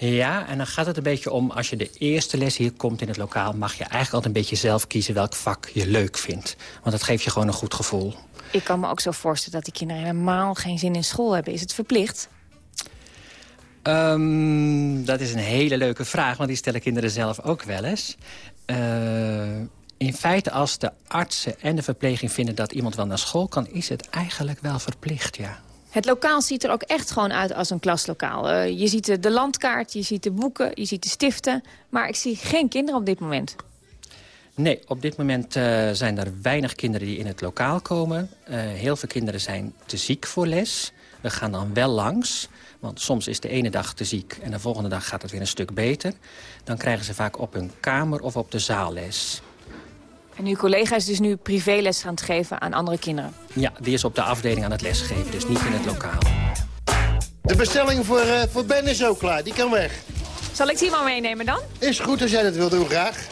Ja, en dan gaat het een beetje om... als je de eerste les hier komt in het lokaal... mag je eigenlijk altijd een beetje zelf kiezen welk vak je leuk vindt. Want dat geeft je gewoon een goed gevoel. Ik kan me ook zo voorstellen dat die kinderen helemaal geen zin in school hebben. Is het verplicht? Um, dat is een hele leuke vraag, want die stellen kinderen zelf ook wel eens. Uh, in feite, als de artsen en de verpleging vinden dat iemand wel naar school kan... is het eigenlijk wel verplicht, ja. Het lokaal ziet er ook echt gewoon uit als een klaslokaal. Uh, je ziet de landkaart, je ziet de boeken, je ziet de stiften. Maar ik zie geen kinderen op dit moment. Nee, op dit moment uh, zijn er weinig kinderen die in het lokaal komen. Uh, heel veel kinderen zijn te ziek voor les. We gaan dan wel langs, want soms is de ene dag te ziek... en de volgende dag gaat het weer een stuk beter. Dan krijgen ze vaak op hun kamer of op de zaalles. En uw collega is dus nu privéles gaan geven aan andere kinderen? Ja, die is op de afdeling aan het lesgeven, dus niet in het lokaal. De bestelling voor, uh, voor Ben is ook klaar, die kan weg. Zal ik die maar meenemen dan? Is goed als jij dat wil doen, graag.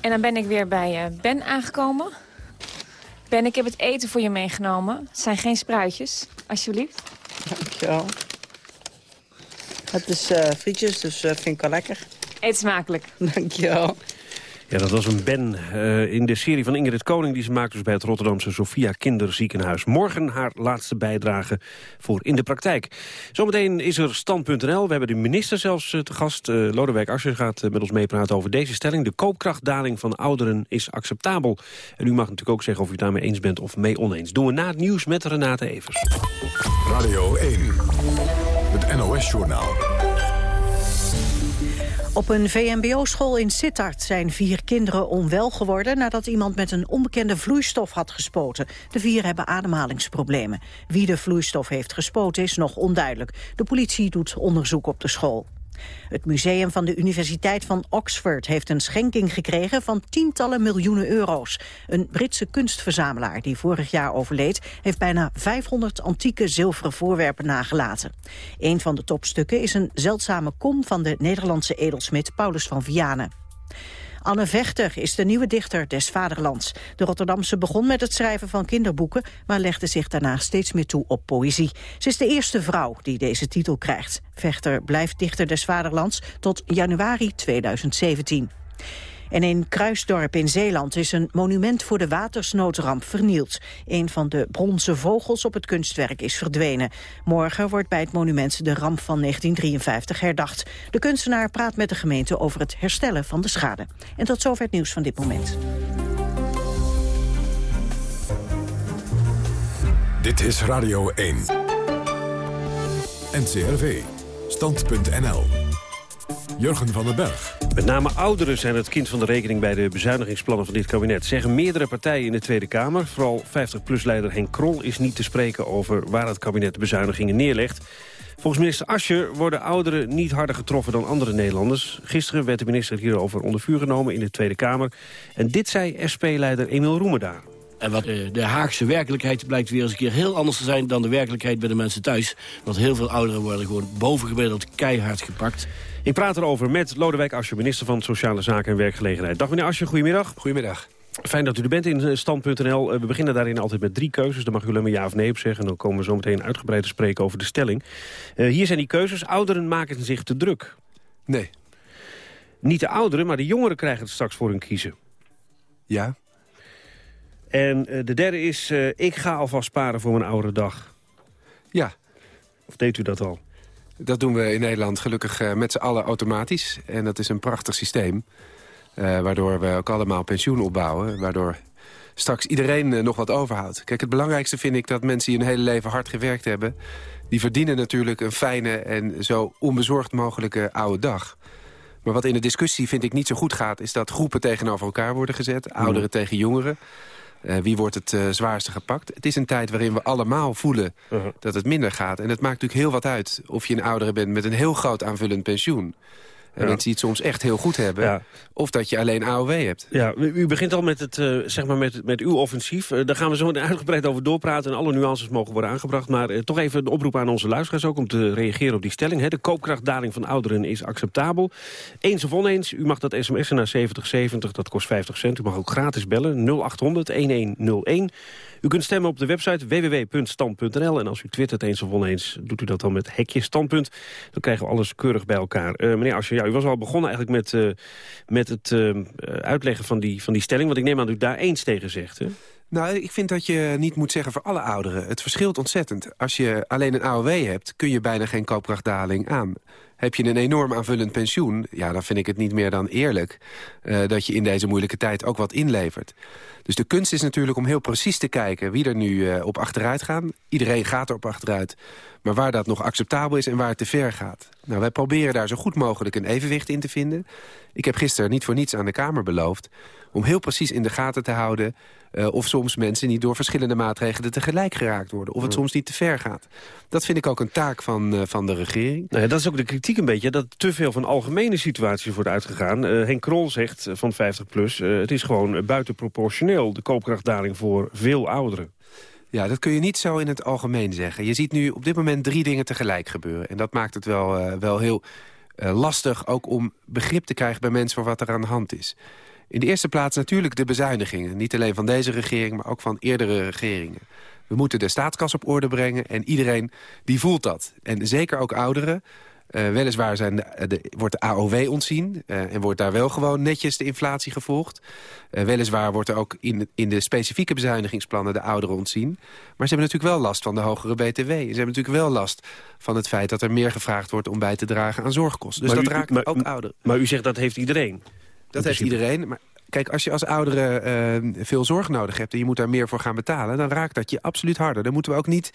En dan ben ik weer bij uh, Ben aangekomen. Ben, ik heb het eten voor je meegenomen. Het zijn geen spruitjes, alsjeblieft. Dankjewel. Het is uh, frietjes, dus vind ik wel lekker. Eet smakelijk. Dankjewel. Ja, dat was een Ben uh, in de serie van Ingrid Koning... die ze maakt dus bij het Rotterdamse Sophia Kinderziekenhuis. Morgen haar laatste bijdrage voor In de Praktijk. Zometeen is er Stand.nl. We hebben de minister zelfs uh, te gast. Uh, Lodewijk Asscher gaat met ons meepraten over deze stelling. De koopkrachtdaling van ouderen is acceptabel. En u mag natuurlijk ook zeggen of u daarmee eens bent of mee oneens. Doen we na het nieuws met Renate Evers. Radio 1, het NOS-journaal. Op een VMBO-school in Sittard zijn vier kinderen onwel geworden... nadat iemand met een onbekende vloeistof had gespoten. De vier hebben ademhalingsproblemen. Wie de vloeistof heeft gespoten is nog onduidelijk. De politie doet onderzoek op de school. Het museum van de Universiteit van Oxford heeft een schenking gekregen van tientallen miljoenen euro's. Een Britse kunstverzamelaar die vorig jaar overleed heeft bijna 500 antieke zilveren voorwerpen nagelaten. Een van de topstukken is een zeldzame kom van de Nederlandse edelsmid Paulus van Vianen. Anne Vechter is de nieuwe dichter des vaderlands. De Rotterdamse begon met het schrijven van kinderboeken... maar legde zich daarna steeds meer toe op poëzie. Ze is de eerste vrouw die deze titel krijgt. Vechter blijft dichter des vaderlands tot januari 2017. En in Kruisdorp in Zeeland is een monument voor de watersnoodramp vernield. Een van de bronzen vogels op het kunstwerk is verdwenen. Morgen wordt bij het monument de ramp van 1953 herdacht. De kunstenaar praat met de gemeente over het herstellen van de schade. En tot zover het nieuws van dit moment. Dit is Radio 1. NCRV. Stand.nl. Jurgen van den Berg. Met name ouderen zijn het kind van de rekening bij de bezuinigingsplannen van dit kabinet. Zeggen meerdere partijen in de Tweede Kamer. Vooral 50PLUS-leider Henk Krol is niet te spreken over waar het kabinet bezuinigingen neerlegt. Volgens minister Ascher worden ouderen niet harder getroffen dan andere Nederlanders. Gisteren werd de minister hierover onder vuur genomen in de Tweede Kamer. En dit zei SP-leider Emiel Roemer En wat de Haagse werkelijkheid blijkt weer eens een keer heel anders te zijn... dan de werkelijkheid bij de mensen thuis. Want heel veel ouderen worden gewoon bovengemiddeld keihard gepakt. Ik praat erover met Lodewijk Asscher, minister van Sociale Zaken en Werkgelegenheid. Dag meneer Asscher, goedemiddag. Goedemiddag. Fijn dat u er bent in stand.nl. We beginnen daarin altijd met drie keuzes. Daar mag u alleen maar ja of nee op zeggen. En dan komen we zo meteen uitgebreid te spreken over de stelling. Uh, hier zijn die keuzes. Ouderen maken zich te druk. Nee. Niet de ouderen, maar de jongeren krijgen het straks voor hun kiezen. Ja. En uh, de derde is, uh, ik ga alvast sparen voor mijn oudere dag. Ja. Of deed u dat al? Dat doen we in Nederland gelukkig uh, met z'n allen automatisch. En dat is een prachtig systeem. Uh, waardoor we ook allemaal pensioen opbouwen. Waardoor straks iedereen uh, nog wat overhoudt. Kijk, het belangrijkste vind ik dat mensen die hun hele leven hard gewerkt hebben... die verdienen natuurlijk een fijne en zo onbezorgd mogelijke oude dag. Maar wat in de discussie vind ik niet zo goed gaat... is dat groepen tegenover elkaar worden gezet. Ouderen mm. tegen jongeren. Uh, wie wordt het uh, zwaarste gepakt? Het is een tijd waarin we allemaal voelen uh -huh. dat het minder gaat. En het maakt natuurlijk heel wat uit of je een oudere bent met een heel groot aanvullend pensioen. En mensen die het soms echt heel goed hebben. Of dat je alleen AOW hebt. Ja, u begint al met, het, eh, zeg maar met, met uw offensief. Eh, daar gaan we zo uitgebreid over doorpraten... en alle nuances mogen worden aangebracht. Maar eh, toch even een oproep aan onze luisteraars ook... om te reageren op die stelling. Hè. De koopkrachtdaling van ouderen is acceptabel. Eens of oneens, u mag dat sms'en naar 7070, dat kost 50 cent. U mag ook gratis bellen, 0800-1101. U kunt stemmen op de website www.stand.nl. En als u twittert eens of oneens, doet u dat dan met hekje standpunt. Dan krijgen we alles keurig bij elkaar. Eh, meneer Asje, ja, u was al begonnen eigenlijk met, eh, met het eh, uitleggen van die, van die stelling. Want ik neem aan dat u daar eens tegen zegt, hè? Nou, ik vind dat je niet moet zeggen voor alle ouderen. Het verschilt ontzettend. Als je alleen een AOW hebt, kun je bijna geen koopkrachtdaling aan. Heb je een enorm aanvullend pensioen... ja, dan vind ik het niet meer dan eerlijk... dat je in deze moeilijke tijd ook wat inlevert. Dus de kunst is natuurlijk om heel precies te kijken... wie er nu eh, op achteruit gaan. Iedereen gaat er op achteruit. Maar waar dat nog acceptabel is en waar het te ver gaat. Nou, wij proberen daar zo goed mogelijk een evenwicht in te vinden. Ik heb gisteren niet voor niets aan de Kamer beloofd... om heel precies in de gaten te houden... eh, of soms mensen niet door verschillende maatregelen tegelijk geraakt worden. Of het soms niet te ver gaat. Dat vind ik ook een taak van, eh, van de regering. Nou ja, dat is ook de kritiek een beetje, dat te veel van algemene situaties wordt uitgegaan. Eh, Henk Krol zegt van 50PLUS, eh het is gewoon buitenproportioneel... de koopkrachtdaling voor veel ouderen. Ja, dat kun je niet zo in het algemeen zeggen. Je ziet nu op dit moment drie dingen tegelijk gebeuren. En dat maakt het wel, wel heel lastig ook om begrip te krijgen bij mensen voor wat er aan de hand is. In de eerste plaats natuurlijk de bezuinigingen. Niet alleen van deze regering, maar ook van eerdere regeringen. We moeten de staatskas op orde brengen en iedereen die voelt dat. En zeker ook ouderen. Eh, weliswaar zijn de, de- wordt de AOW ontzien eh, en wordt daar wel gewoon netjes de inflatie gevolgd. Eh, weliswaar wordt er ook in, in de specifieke bezuinigingsplannen de ouderen ontzien. Maar ze hebben natuurlijk wel last van de hogere BTW. Ze hebben natuurlijk wel last van het feit dat er meer gevraagd wordt om bij te dragen aan zorgkosten. Dus Maar dat u- raakt maar- ook ouderen. Maar u zegt dat heeft iedereen. Dat heeft iedereen. Maar kijk, als je als oudere eh, veel zorg nodig hebt... en je moet daar meer voor gaan betalen... dan raakt dat je absoluut harder. Daar moeten we ook niet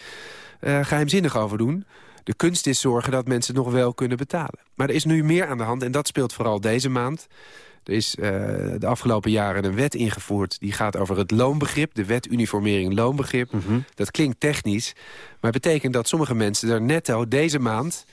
eh, geheimzinnig over doen. De kunst is zorgen dat mensen nog wel kunnen betalen. Maar er is nu meer aan de hand en dat speelt vooral deze maand. Er is eh, de afgelopen jaren een wet ingevoerd... die gaat over het loonbegrip, de wet uniformering loonbegrip. Dat klinkt technisch, maar betekent dat sommige mensen... er netto deze maand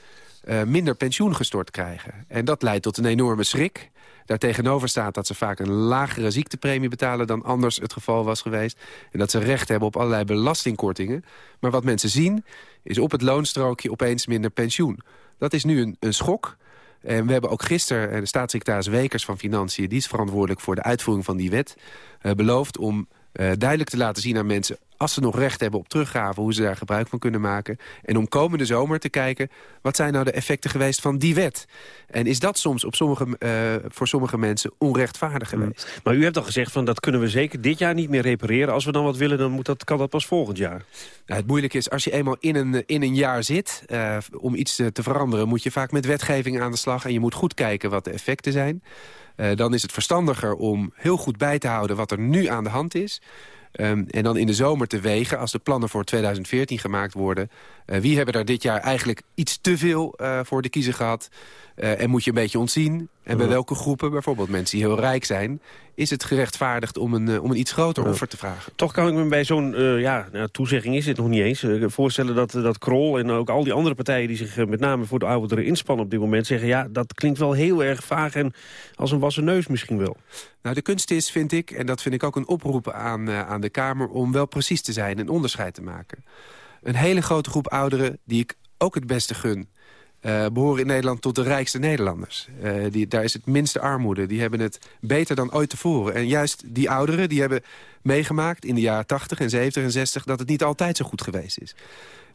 minder pensioen gestort krijgen. En dat leidt tot een enorme schrik. Daartegenover staat dat ze vaak een lagere ziektepremie betalen... dan anders het geval was geweest. En dat ze recht hebben op allerlei belastingkortingen. Maar wat mensen zien, is op het loonstrookje opeens minder pensioen. Dat is nu een, een schok. En we hebben ook gisteren eh, de staatssecretaris Wekers van Financiën... die is verantwoordelijk voor de uitvoering van die wet... eh, beloofd om eh, duidelijk te laten zien aan mensen... als ze nog recht hebben op teruggave, hoe ze daar gebruik van kunnen maken. En om komende zomer te kijken... wat zijn nou de effecten geweest van die wet? En is dat soms op sommige, eh, voor sommige mensen onrechtvaardig geweest? Maar u hebt al gezegd, van dat kunnen we zeker dit jaar niet meer repareren. Als we dan wat willen, dan moet dat, kan dat pas volgend jaar. Nou, het moeilijke is, als je eenmaal in een, in een jaar zit... eh, om iets te, te veranderen, moet je vaak met wetgeving aan de slag... en je moet goed kijken wat de effecten zijn. Eh, dan is het verstandiger om heel goed bij te houden wat er nu aan de hand is... Ehm, en dan in de zomer te wegen, als de plannen voor 2014 gemaakt worden... eh, wie hebben daar dit jaar eigenlijk iets te veel eh, voor de kiezer gehad... Eh, en moet je een beetje ontzien. En bij welke groepen, bijvoorbeeld mensen die heel rijk zijn... is het gerechtvaardigd om een, om een iets groter offer te vragen. Toch kan ik me bij zo'n ja, nou, toezegging is dit nog niet eens... voorstellen dat, dat Krol en ook al die andere partijen... die zich met name voor de ouderen inspannen op dit moment... zeggen ja, dat klinkt wel heel erg vaag en als een wassen neus misschien wel. Nou, de kunst is, vind ik, en dat vind ik ook een oproep aan, aan de Kamer... om wel precies te zijn en onderscheid te maken. Een hele grote groep ouderen, die ik ook het beste gun... eh, behoren in Nederland tot de rijkste Nederlanders. Eh, die, daar is het minste armoede. Die hebben het beter dan ooit tevoren. En juist die ouderen die hebben meegemaakt in de jaren 80 en 70 en 60... dat het niet altijd zo goed geweest is.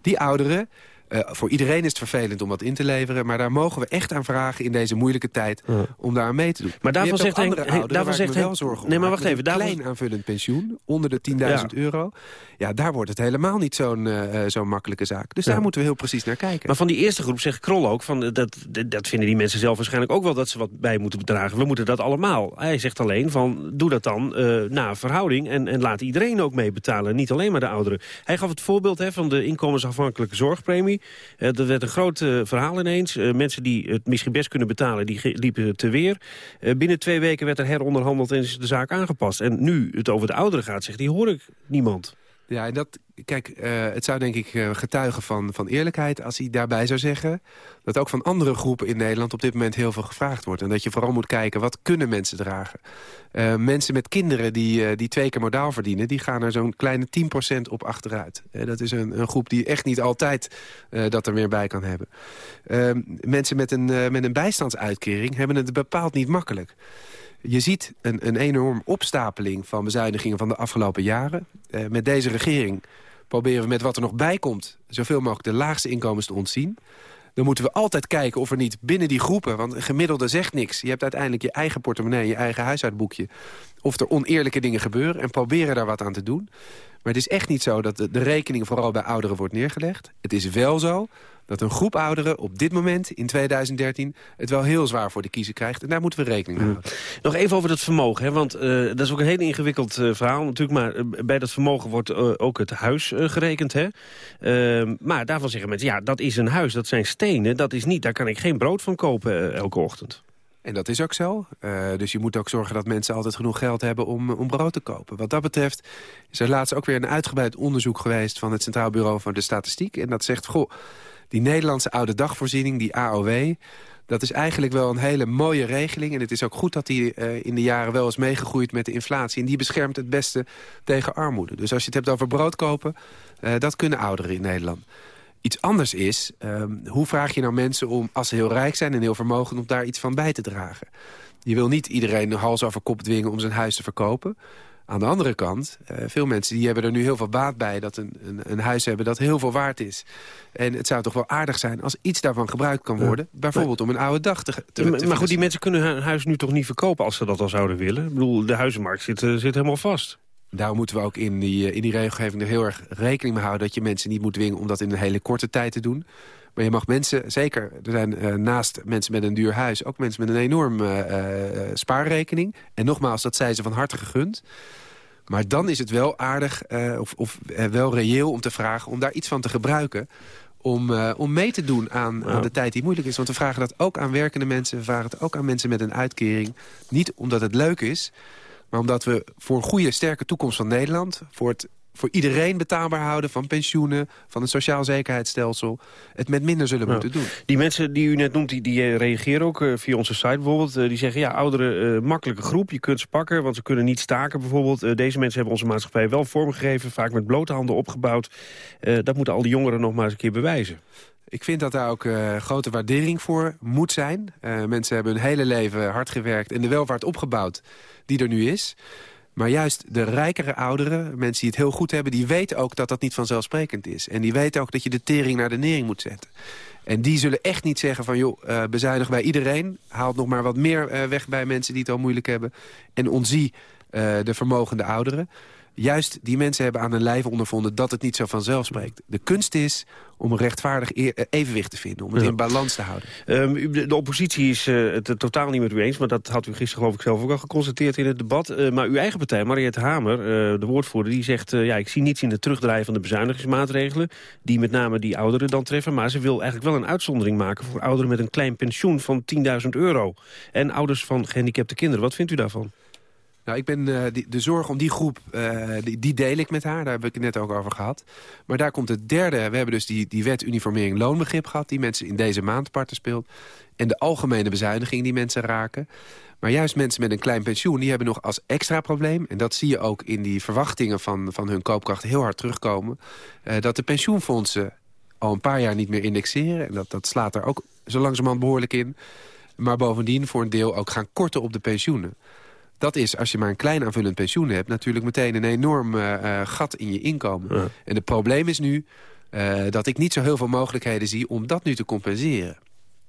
Die ouderen, eh, voor iedereen is het vervelend om wat in te leveren... maar daar mogen we echt aan vragen in deze moeilijke tijd om daar aan mee te doen. Maar daarvan zegt Henk- ouderen daarvan waar zegt wel zorgen om Nee, maar wacht even, een klein aanvullend pensioen, onder de 10.000 Ja. euro... ja, daar wordt het helemaal niet zo'n zo'n makkelijke zaak. Dus Ja. daar moeten we heel precies naar kijken. Maar van die eerste groep zegt Krol ook... Van, dat, dat, dat vinden die mensen zelf waarschijnlijk ook wel... dat ze wat bij moeten bedragen. We moeten dat allemaal. Hij zegt alleen van, doe dat dan na verhouding... En, en laat iedereen ook mee betalen, niet alleen maar de ouderen. Hij gaf het voorbeeld hè, van de inkomensafhankelijke zorgpremie. Eh, dat werd een groot eh, verhaal ineens. Eh, mensen die het misschien best kunnen betalen, die liepen te weer. Eh, binnen twee weken werd er heronderhandeld en is de zaak aangepast. En nu het over de ouderen gaat, zegt hij, hoor ik niemand. Ja, en dat, kijk, eh, het zou denk ik uh, getuigen van, van eerlijkheid... als hij daarbij zou zeggen dat ook van andere groepen in Nederland... op dit moment heel veel gevraagd wordt. En dat je vooral moet kijken, wat kunnen mensen dragen? Uh, mensen met kinderen die, die twee keer modaal verdienen... die gaan er zo'n kleine 10% op achteruit. dat is een, een groep die echt niet altijd dat er meer bij kan hebben. Mensen met een, met een bijstandsuitkering hebben het bepaald niet makkelijk. Je ziet een, een enorm opstapeling van bezuinigingen van de afgelopen jaren. Eh, met deze regering proberen we met wat er nog bij komt... zoveel mogelijk de laagste inkomens te ontzien. Dan moeten we altijd kijken of er niet binnen die groepen... want een gemiddelde zegt niks. Je hebt uiteindelijk je eigen portemonnee, je eigen huishoudboekje... of er oneerlijke dingen gebeuren en proberen daar wat aan te doen. Maar het is echt niet zo dat de, de rekening vooral bij ouderen wordt neergelegd. Het is wel zo dat een groep ouderen op dit moment, in 2013... het wel heel zwaar voor de kiezer krijgt. En daar moeten we rekening mee houden. Nog even over dat vermogen, hè? want uh, dat is ook een heel ingewikkeld uh, verhaal natuurlijk. Maar uh, bij dat vermogen wordt ook het huis gerekend. Hè? Ehm, maar daarvan zeggen mensen, ja, dat is een huis, dat zijn stenen. Dat is niet, daar kan ik geen brood van kopen elke ochtend. En dat is ook zo. Uh, dus je moet ook zorgen dat mensen altijd genoeg geld hebben om, om brood te kopen. Wat dat betreft is er laatst ook weer een uitgebreid onderzoek geweest... van het Centraal Bureau voor de Statistiek. En dat zegt, goh, die Nederlandse oude dagvoorziening, die AOW... dat is eigenlijk wel een hele mooie regeling. En het is ook goed dat die uh, in de jaren wel is meegegroeid met de inflatie. En die beschermt het beste tegen armoede. Dus als je het hebt over brood kopen, uh, dat kunnen ouderen in Nederland. Iets anders is, um, hoe vraag je nou mensen om, als ze heel rijk zijn en heel vermogen... om daar iets van bij te dragen? Je wil niet iedereen hals over kop dwingen om zijn huis te verkopen. Aan de andere kant, uh, veel mensen die hebben er nu heel veel baat bij... dat een, een, een, huis hebben dat heel veel waard is. En het zou toch wel aardig zijn als iets daarvan gebruikt kan worden. Ja. Bijvoorbeeld om een oude dag te, te, Maar, maar goed, die mensen kunnen hun huis nu toch niet verkopen... als ze dat al zouden willen? Ik bedoel, de huizenmarkt zit, uh, zit helemaal vast. Daarom moeten we ook in die, eh, in die regelgeving er heel erg rekening mee houden... dat je mensen niet moet dwingen om dat in een hele korte tijd te doen. Maar je mag mensen, zeker, er zijn uh, naast mensen met een duur huis... ook mensen met een enorme uh, spaarrekening. En nogmaals, dat zijn ze van harte gegund. Maar dan is het wel aardig, uh, of, of wel reëel om te vragen... om daar iets van te gebruiken om, uh, om mee te doen aan, ja. aan, de tijd die moeilijk is. Want we vragen dat ook aan werkende mensen. We vragen het ook aan mensen met een uitkering. Niet omdat het leuk is... Maar omdat we voor een goede, sterke toekomst van Nederland... voor het voor iedereen betaalbaar houden van pensioenen... van een sociaal zekerheidsstelsel, het met minder zullen moeten doen. Die mensen die u net noemt, die, die reageren ook uh, via onze site bijvoorbeeld. Uh, die zeggen, ja, ouderen, uh, makkelijke groep, je kunt ze pakken... want ze kunnen niet staken bijvoorbeeld. deze mensen hebben onze maatschappij wel vormgegeven... vaak met blote handen opgebouwd. dat moeten al die jongeren nog maar eens een keer bewijzen. Ik vind dat daar ook uh, grote waardering voor moet zijn. Uh, mensen hebben hun hele leven hard gewerkt en de welvaart opgebouwd die er nu is. Maar juist de rijkere ouderen, mensen die het heel goed hebben... die weten ook dat dat niet vanzelfsprekend is. En die weten ook dat je de tering naar de nering moet zetten. En die zullen echt niet zeggen van, joh, uh, bezuinig bij iedereen. Haal nog maar wat meer weg bij mensen die het al moeilijk hebben. En ontzie de vermogende ouderen juist die mensen hebben aan hun lijf ondervonden... dat het niet zo vanzelf spreekt. De kunst is om een rechtvaardig evenwicht te vinden. Om het ja. in balans te houden. Um, de, de, oppositie is uh, het totaal niet met u eens. Maar dat had u gisteren geloof ik zelf ook al geconstateerd in het debat. Uh, maar uw eigen partij, Mariette Hamer, uh, de woordvoerder... die zegt, ja, ik zie niets in het terugdraaien van de bezuinigingsmaatregelen... die met name die ouderen dan treffen. Maar ze wil eigenlijk wel een uitzondering maken... voor ouderen met een klein pensioen van 10.000 euro. En ouders van gehandicapte kinderen. Wat vindt u daarvan? Nou, ik ben die, de zorg om die groep, uh, die, die, deel ik met haar. Daar heb ik het net ook over gehad. Maar daar komt het derde. We hebben dus die, die wet uniformering loonbegrip gehad... die mensen in deze maand parten speelt. En de algemene bezuiniging die mensen raken. Maar juist mensen met een klein pensioen... die hebben nog als extra probleem... en dat zie je ook in die verwachtingen van, van hun koopkracht heel hard terugkomen... Uh, dat de pensioenfondsen al een paar jaar niet meer indexeren. En dat, dat slaat er ook zo langzamerhand behoorlijk in. Maar bovendien voor een deel ook gaan korten op de pensioenen. Dat is, als je maar een klein aanvullend pensioen hebt... natuurlijk meteen een enorm uh, gat in je inkomen. Ja. En het probleem is nu uh, dat ik niet zo heel veel mogelijkheden zie... om dat nu te compenseren.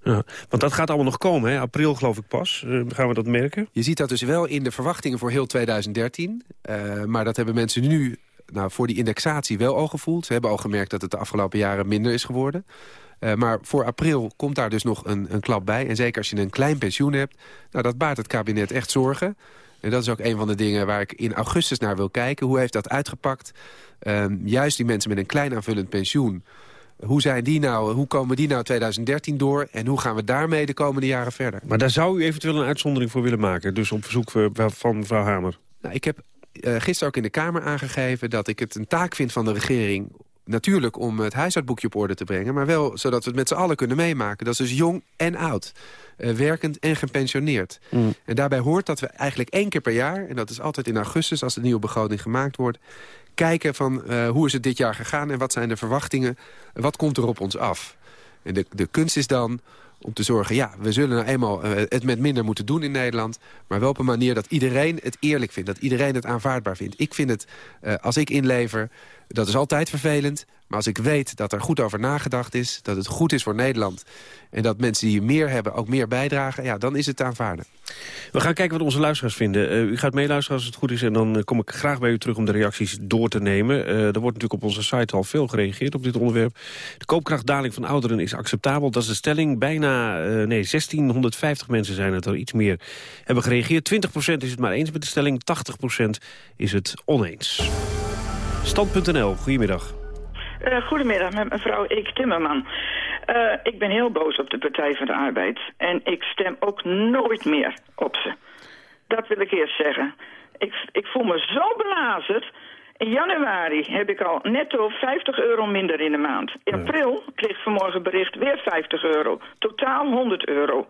Ja, want dat gaat allemaal nog komen, hè? april geloof ik pas. Uh, gaan we dat merken? Je ziet dat dus wel in de verwachtingen voor heel 2013. Uh, maar dat hebben mensen nu nou, voor die indexatie wel al gevoeld. Ze hebben al gemerkt dat het de afgelopen jaren minder is geworden. Uh, maar voor april komt daar dus nog een, een klap bij. En zeker als je een klein pensioen hebt, nou, dat baart het kabinet echt zorgen. En dat is ook een van de dingen waar ik in augustus naar wil kijken. Hoe heeft dat uitgepakt? Um, juist die mensen met een klein aanvullend pensioen... Hoe, zijn die nou, hoe komen die nou 2013 door en hoe gaan we daarmee de komende jaren verder? Maar daar zou u eventueel een uitzondering voor willen maken, dus op verzoek van mevrouw Hamer? Nou, ik heb uh, gisteren ook in de Kamer aangegeven... dat ik het een taak vind van de regering natuurlijk om het huishoudboekje op orde te brengen... maar wel zodat we het met z'n allen kunnen meemaken. Dat is dus jong en oud, uh, werkend en gepensioneerd. Mm. En daarbij hoort dat we eigenlijk één keer per jaar... en dat is altijd in augustus als de nieuwe begroting gemaakt wordt... kijken van uh, hoe is het dit jaar gegaan en wat zijn de verwachtingen... wat komt er op ons af. En de, de kunst is dan om te zorgen... ja, we zullen nou eenmaal uh, het met minder moeten doen in Nederland... maar wel op een manier dat iedereen het eerlijk vindt. Dat iedereen het aanvaardbaar vindt. Ik vind het, als ik inlever, dat is altijd vervelend. Maar als ik weet dat er goed over nagedacht is... dat het goed is voor Nederland... en dat mensen die meer hebben ook meer bijdragen... ja, dan is het aanvaarden. We gaan kijken wat onze luisteraars vinden. Uh, u gaat meeluisteren als het goed is... en dan uh, kom ik graag bij u terug om de reacties door te nemen. Uh, er wordt natuurlijk op onze site al veel gereageerd op dit onderwerp. De koopkrachtdaling van ouderen is acceptabel. Dat is de stelling. Bijna nee, 1650 mensen zijn het er iets meer hebben gereageerd. 20% is het maar eens met de stelling. 80% is het oneens. Stand.nl, goedemiddag. Uh, goedemiddag, met mevrouw Eek Timmerman. Uh, ik ben heel boos op de Partij van de Arbeid. En ik stem ook nooit meer op ze. Dat wil ik eerst zeggen. Ik, ik voel me zo belazerd. In januari heb ik al netto 50 euro minder in de maand. In april kreeg vanmorgen bericht weer 50 euro. Totaal 100 euro.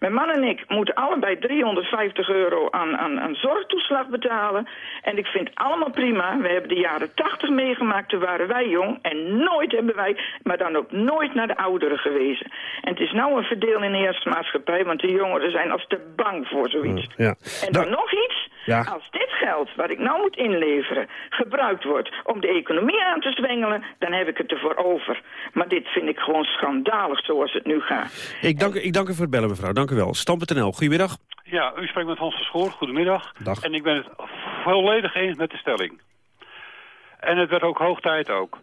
Mijn man en ik moeten allebei 350 euro aan, aan, aan zorgtoeslag betalen. En ik vind het allemaal prima. We hebben de jaren 80 meegemaakt, toen waren wij jong. En nooit hebben wij, maar dan ook nooit naar de ouderen gewezen. En het is nou een verdeel in de eerste maatschappij, want de jongeren zijn als te bang voor zoiets. Ja. En dan nog iets. Ja. Als dit geld, wat ik nou moet inleveren, gebruikt wordt om de economie aan te zwengelen, dan heb ik het ervoor over. Maar dit vind ik gewoon schandalig zoals het nu gaat. Ik dank, ik dank u voor het bellen, mevrouw. Dank u wel. Stam.nl, goedemiddag. Ja, u spreekt met Hans van Schoor. Goedemiddag. Dag. En ik ben het volledig eens met de stelling. En het werd ook hoog tijd ook.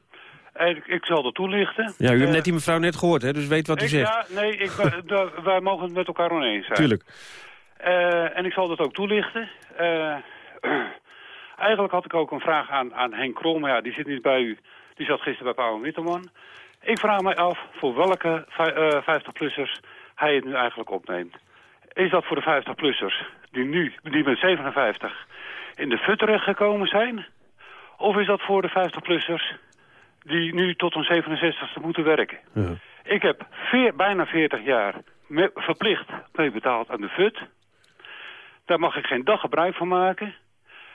En ik, ik zal dat toelichten. Ja, u hebt Uh, net die mevrouw net gehoord, hè? dus weet wat u zegt. Ja, nee, ik, wij- wij mogen het met elkaar oneens zijn. Tuurlijk. Eh, en ik zal dat ook toelichten. Eh, eigenlijk had ik ook een vraag aan, aan Henk Krol, maar ja, die zit niet bij u. Die zat gisteren bij Paul Witteman. Ik vraag mij af voor welke vij- eh, 50-plussers hij het nu eigenlijk opneemt. Is dat voor de 50-plussers die nu, die met 57 in de fut terecht gekomen zijn? Of is dat voor de 50-plussers die nu tot hun 67ste moeten werken? Ja. Ik heb veer- bijna 40 jaar me- verplicht mee betaald aan de FUT. Daar mag ik geen dag gebruik van maken.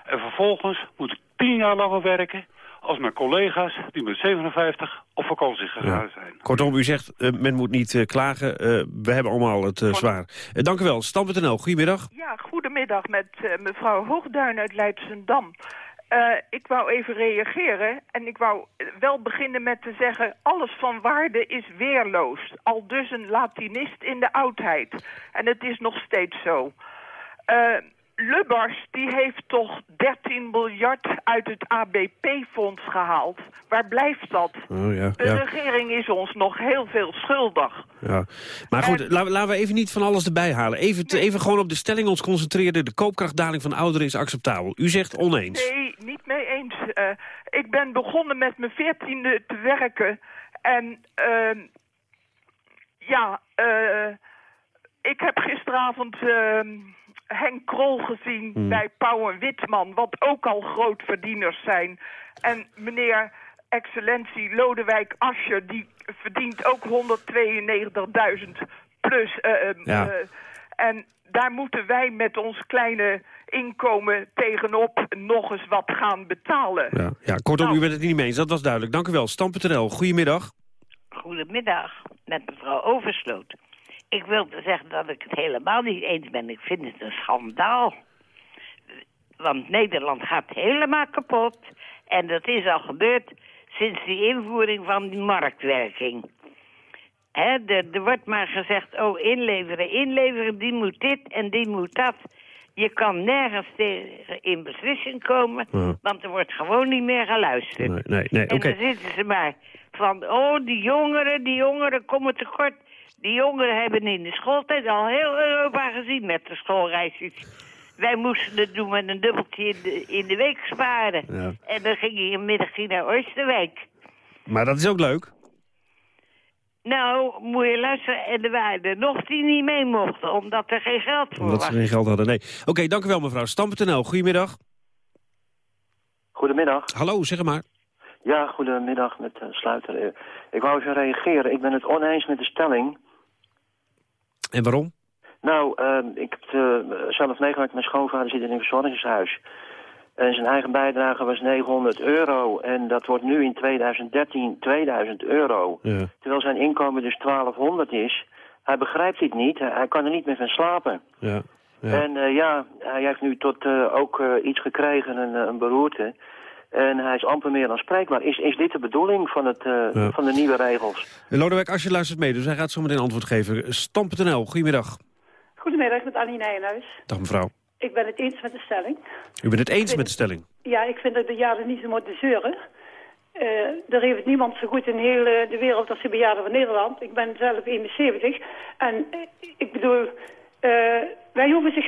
En vervolgens moet ik 10 jaar langer werken als mijn collega's die met 57 op vakantie gegaan zijn. Kortom, u zegt, eh, men moet niet eh, klagen. Eh, we hebben allemaal het zwaar. Eh, dank u wel. Stam.nl, goedemiddag. Ja, goedemiddag met mevrouw Hoogduin uit Leidsendam. Eh, ik wou even reageren en ik wou wel beginnen met te zeggen... alles van waarde is weerloos. Al dus een Latinist in de oudheid. En het is nog steeds zo. Eh Lubbers die heeft toch 13 miljard uit het ABP-fonds gehaald. Waar blijft dat? Oh, ja, De ja, regering is ons nog heel veel schuldig. ja. Maar goed, laten, we- laten we even niet van alles erbij halen. Even, even gewoon op de stelling ons concentreren. De koopkrachtdaling van ouderen is acceptabel. U zegt oneens. Nee, niet mee eens. Eh, ik ben begonnen met mijn veertiende te werken. En ehm, ja, eh, ik heb gisteravond ehm, Henk Krol gezien Hmm. bij Pauw en Witman, wat ook al grootverdieners zijn. En meneer excellentie Lodewijk Asscher, die verdient ook 192.000 plus. eh, eh, Ja. eh, en daar moeten wij met ons kleine inkomen tegenop nog eens wat gaan betalen. Ja, ja, kortom, u bent het niet mee eens. Dat was duidelijk. Dank u wel. Stam.nl, goedemiddag. Goedemiddag, met mevrouw Oversloot. Ik wil zeggen dat ik het helemaal niet eens ben. Ik vind het een schandaal. Want Nederland gaat helemaal kapot. En dat is al gebeurd sinds die invoering van die marktwerking. Hè, er, er wordt maar gezegd, oh, inleveren, inleveren, die moet dit en die moet dat. Je kan nergens tegen in beslissing komen, Ja. want er wordt gewoon niet meer geluisterd. Nee, nee, nee, En dan zitten ze maar van, oh, die jongeren, die jongeren komen tekort. Die jongeren hebben in de schooltijd al heel Europa gezien met de schoolreisjes. Wij moesten het doen met een dubbeltje in de, in de week sparen. Ja. Eh, En dan ging je middagje naar Oosterwijk. Maar dat is ook leuk. Nou, moet je luisteren, en er waren er nog die niet mee mochten, omdat er geen geld voor Omdat was. ze geen geld hadden, nee. Oké, dank u wel mevrouw. Stam.nl, goedemiddag. Goedemiddag. Hallo, zeg maar. Ja, goedemiddag met uh, Sluiter. Uh, ik wou even reageren. Ik ben het oneens met de stelling. En waarom? Nou, uh, ik heb zelf meegemaakt. Mijn schoonvader zit in een verzorgingshuis. En zijn eigen bijdrage was 900 euro. En dat wordt nu in 2013 2000 euro. Ja. Terwijl zijn inkomen dus 1200 is. Hij begrijpt dit niet. Hij kan er niet meer van slapen. Ja. Ja. En uh, ja, hij heeft nu tot uh, ook uh, iets gekregen, een, een beroerte. En hij is amper meer dan spreekbaar. Is, is dit de bedoeling van, het, ja. van de nieuwe regels? Lodewijk, als je luistert mee, dus hij gaat zo meteen antwoord geven. Stam.nl, goedemiddag. Goedemiddag, met Annie Nijenhuis. Dag mevrouw. Ik ben het eens met de stelling. U bent het eens met de stelling? Ja, ik vind dat de jaren niet zo moeten zeuren. Uh, er heeft niemand zo goed in heel uh, de wereld als de bejaarden van Nederland. Ik ben zelf 71. En uh, ik bedoel, wij hoeven zich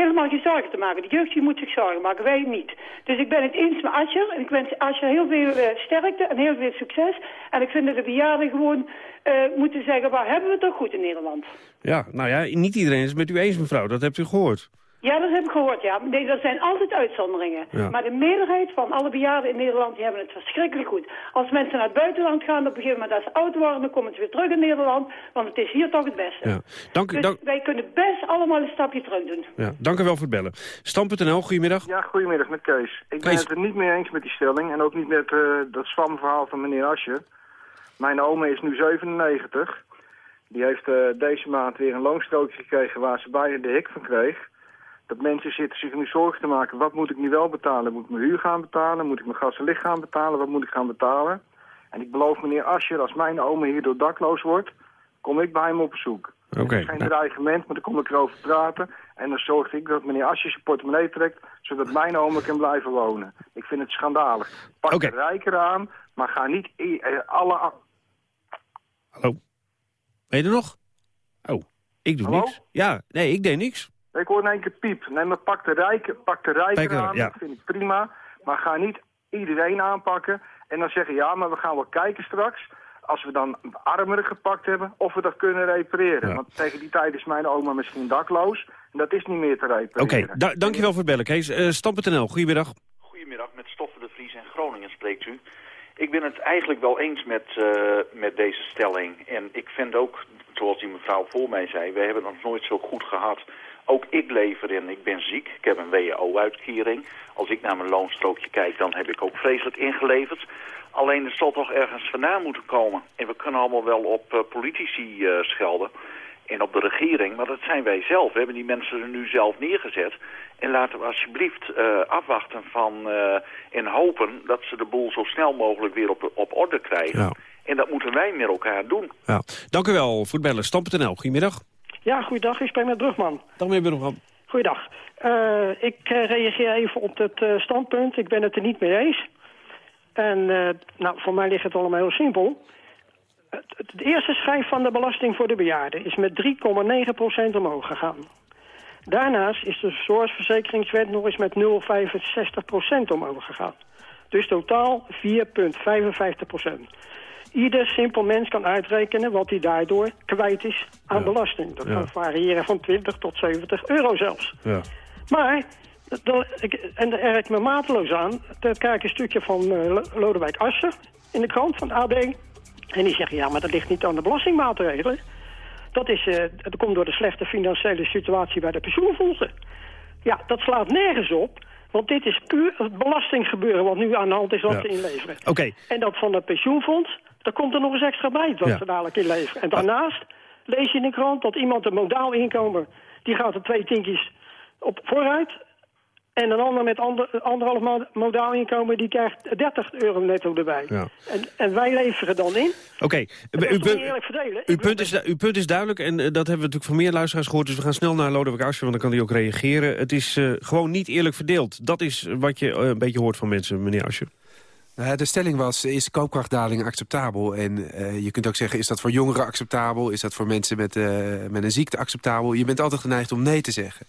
helemaal geen zorgen te maken. De jeugd die moet zich zorgen maken, wij niet. Dus ik ben het eens met Ascher. En ik wens Ascher heel veel sterkte en heel veel succes. En ik vind dat de bejaarden gewoon moeten zeggen... waar hebben we toch goed in Nederland? Ja, nou ja, niet iedereen is het met u eens, mevrouw. Dat hebt u gehoord. Ja, dat heb ik gehoord, ja. Nee, er zijn altijd uitzonderingen. Ja. Maar de meerderheid van alle bejaarden in Nederland, die hebben het verschrikkelijk goed. Als mensen naar het buitenland gaan, op een gegeven moment als ze oud worden, dan komen ze weer terug in Nederland. Want het is hier toch het beste. Ja. Dank, dus dank, wij kunnen best allemaal een stapje terug doen. ja, dank u wel voor het bellen. Stam.nl, goedemiddag. Ja, goedemiddag met Kees. Ik ben het er niet mee eens met die stelling en ook niet met uh, dat zwamverhaal van meneer Asje. Mijn oma is nu 97. Die heeft uh, deze maand weer een loonstrookje gekregen waar ze bijna de hik van kreeg dat mensen zitten zich nu zorgen te maken. Wat moet ik nu wel betalen? Moet ik mijn huur gaan betalen? Moet ik mijn gas en licht gaan betalen? Wat moet ik gaan betalen? En ik beloof meneer Ascher, als mijn oma hierdoor dakloos wordt... kom ik bij hem op bezoek. Oké. Is geen dreigement, maar dan kom ik erover praten. En dan zorg ik dat meneer Ascher zijn portemonnee trekt... zodat mijn oma kan blijven wonen. Ik vind het schandalig. Pak de rijker aan, maar ga niet eh, alle... Hallo? Ben je er nog? Oh, ik doe Hallo? niks. Ja, nee, ik deed niks. Ik hoor in één keer piep. Nee, maar pak de rijker, pak de Rijker, aan, ja. dat vind ik prima. Maar ga niet iedereen aanpakken en dan zeggen... ja, maar we gaan wel kijken straks... als we dan armeren gepakt hebben, of we dat kunnen repareren. Ja. Want tegen die tijd is mijn oma misschien dakloos... en dat is niet meer te Oké, repareren. da dankjewel voor het bellen, Kees. Eh Stam.nl, goedemiddag. Goedemiddag, met Stoffen de Vries en Groningen spreekt u. Ik ben het eigenlijk wel eens met, eh, met deze stelling. En ik vind ook, zoals die mevrouw voor mij zei, we hebben het nog nooit zo goed gehad. Ook ik lever in, ik ben ziek, ik heb een WO-uitkering. Als ik naar mijn loonstrookje kijk, dan heb ik ook vreselijk ingeleverd. Alleen er zal toch ergens vandaan moeten komen. En we kunnen allemaal wel op eh, politici eh, schelden en op de regering, maar dat zijn wij zelf. We hebben die mensen er nu zelf neergezet. En laten we alsjeblieft eh, afwachten van, en hopen dat ze de boel zo snel mogelijk weer op, op orde krijgen. Ja. En dat moeten wij met elkaar doen. Ja. Dank u wel bellen. Stam.nl, goedemiddag. Ja, goeiedag. Ik spreek met Brugman. Dag meneer Burgman. Goeiedag. Eh, ik eh, reageer even op het eh, standpunt. Ik ben het er niet mee eens. En nou, voor mij ligt het allemaal heel simpel. Het, het eerste schijf van de belasting voor de bejaarden is met 3,9% omhoog gegaan. Daarnaast is de zorgverzekeringswet nog eens met 0,65% omhoog gegaan. Dus totaal 4,55%. Ieder simpel mens kan uitrekenen wat hij daardoor kwijt is aan belasting. Dat Ja. kan variëren van 20 tot 70 euro zelfs. Ja. Maar, en daar erg ik me mateloos aan... dat krijg ik een stukje van eh, Lo- Lodewijk Asser in de krant van AD. En die zeggen, ja, maar dat ligt niet aan de belastingmaatregelen. Dat, is, eh, dat komt door de slechte financiële situatie bij de pensioenfondsen. Ja, dat slaat nergens op. Want dit is puur het belastinggebeuren wat nu aan de hand is wat Ja. ze inleveren. Oké, En dat van het pensioenfonds, daar komt er nog eens extra bij wat Ja. ze dadelijk inleveren. En daarnaast lees je in de krant dat iemand een modaal inkomen... die gaat er twee tientjes op vooruit. En een ander met ander, anderhalf mo- modaal inkomen... die krijgt 30 euro netto erbij. Ja. En, en wij leveren dan in. Oké, Dat uw, punt- verdelen? uw, punt is, uw punt is duidelijk en eh, dat hebben we natuurlijk van meer luisteraars gehoord. Dus we gaan snel naar Lodewijk Asscher, want dan kan hij ook reageren. Het is eh, gewoon niet eerlijk verdeeld. Dat is wat je eh, een beetje hoort van mensen, meneer Asscher. Nou, de stelling was, is koopkrachtdaling acceptabel? En eh, je kunt ook zeggen, is dat voor jongeren acceptabel? Is dat voor mensen met, eh, met een ziekte acceptabel? Je bent altijd geneigd om nee te zeggen.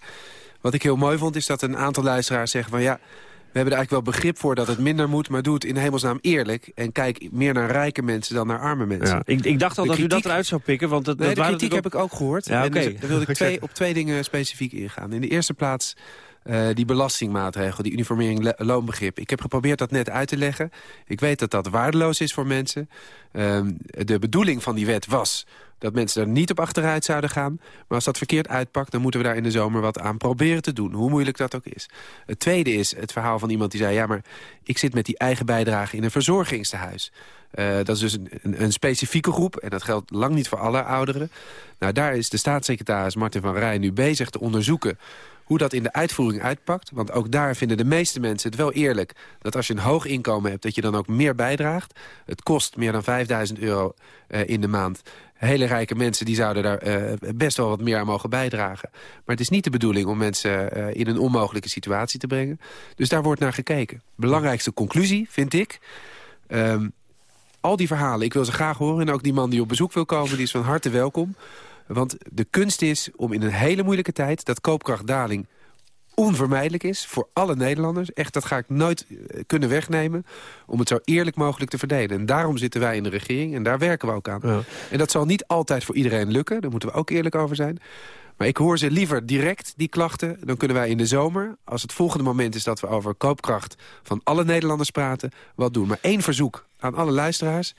Wat ik heel mooi vond, is dat een aantal luisteraars zeggen van... ja, we hebben er eigenlijk wel begrip voor dat het minder moet... maar doe het in hemelsnaam eerlijk. En kijk meer naar rijke mensen dan naar arme mensen. Ja, ik, ik dacht al De dat u dat eruit zou pikken. Want dat, Nee, dat de kritiek heb ik ook gehoord. Ja, En oké. dus daar wilde ik twee, op twee dingen specifiek ingaan. In de eerste plaats Eh, die belastingmaatregel, die uniformering loonbegrip. Ik heb geprobeerd dat net uit te leggen. Ik weet dat dat waardeloos is voor mensen. Ehm, de bedoeling van die wet was dat mensen er niet op achteruit zouden gaan. Maar als dat verkeerd uitpakt, dan moeten we daar in de zomer wat aan proberen te doen. Hoe moeilijk dat ook is. Het tweede is het verhaal van iemand die zei... ja, maar ik zit met die eigen bijdrage in een verzorgingstehuis. Uh, dat is dus een, een, specifieke groep en dat geldt lang niet voor alle ouderen. Nou, daar is de staatssecretaris Martin van Rijn nu bezig te onderzoeken hoe dat in de uitvoering uitpakt. Want ook daar vinden de meeste mensen het wel eerlijk... dat als je een hoog inkomen hebt, dat je dan ook meer bijdraagt. Het kost meer dan 5000 euro uh, in de maand. Hele rijke mensen die zouden daar uh, best wel wat meer aan mogen bijdragen. Maar het is niet de bedoeling om mensen uh, in een onmogelijke situatie te brengen. Dus daar wordt naar gekeken. Belangrijkste conclusie, vind ik... Um, al die verhalen, ik wil ze graag horen. En ook die man die op bezoek wil komen, die is van harte welkom. Want de kunst is om in een hele moeilijke tijd... dat koopkrachtdaling onvermijdelijk is voor alle Nederlanders. Echt, dat ga ik nooit eh, kunnen wegnemen. Om het zo eerlijk mogelijk te verdelen. En daarom zitten wij in de regering en daar werken we ook aan. Ja. En dat zal niet altijd voor iedereen lukken. Daar moeten we ook eerlijk over zijn. Maar ik hoor ze liever direct, die klachten. Dan kunnen wij in de zomer, als het volgende moment is... dat we over koopkracht van alle Nederlanders praten, wat doen. Maar één verzoek aan alle luisteraars.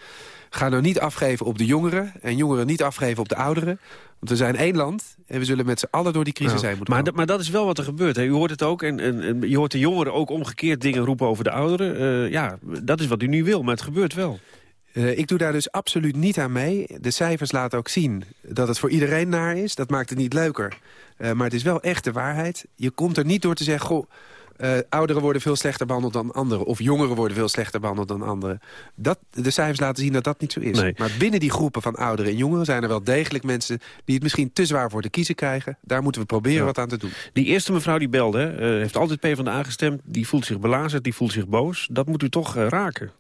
Ga nou niet afgeven op de jongeren en jongeren niet afgeven op de ouderen. Want we zijn één land en we zullen met z'n allen door die crisis zijn moeten maar, maar dat is wel wat er gebeurt. Hè? U hoort het ook en, en, je hoort de jongeren ook omgekeerd dingen roepen over de ouderen. Uh, ja, dat is wat u nu wil, maar het gebeurt wel. Uh, ik doe daar dus absoluut niet aan mee. De cijfers laten ook zien dat het voor iedereen naar is. Dat maakt het niet leuker. Uh, maar het is wel echt de waarheid. Je komt er niet door te zeggen... Goh, uh, ouderen worden veel slechter behandeld dan anderen. Of jongeren worden veel slechter behandeld dan anderen. Dat, de cijfers laten zien dat dat niet zo is. Nee. Maar binnen die groepen van ouderen en jongeren... zijn er wel degelijk mensen die het misschien te zwaar voor de kiezen krijgen. Daar moeten we proberen ja. wat aan te doen. Die eerste mevrouw die belde, uh, heeft altijd PvdA gestemd. Die voelt zich belazerd, die voelt zich boos. Dat moet u toch uh, raken?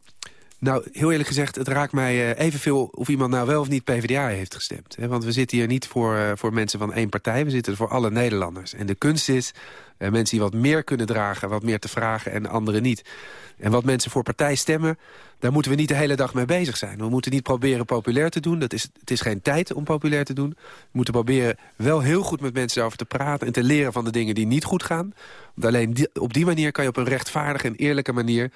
Nou, heel eerlijk gezegd, het raakt mij uh, evenveel of iemand nou wel of niet PvdA heeft gestemd. Want we zitten hier niet voor, uh, voor mensen van één partij, we zitten voor alle Nederlanders. En de kunst is uh, mensen die wat meer kunnen dragen, wat meer te vragen en anderen niet. En wat mensen voor partij stemmen, daar moeten we niet de hele dag mee bezig zijn. We moeten niet proberen populair te doen, dat is, het is geen tijd om populair te doen. We moeten proberen wel heel goed met mensen over te praten en te leren van de dingen die niet goed gaan. Want alleen op die manier kan je op een rechtvaardige en eerlijke manier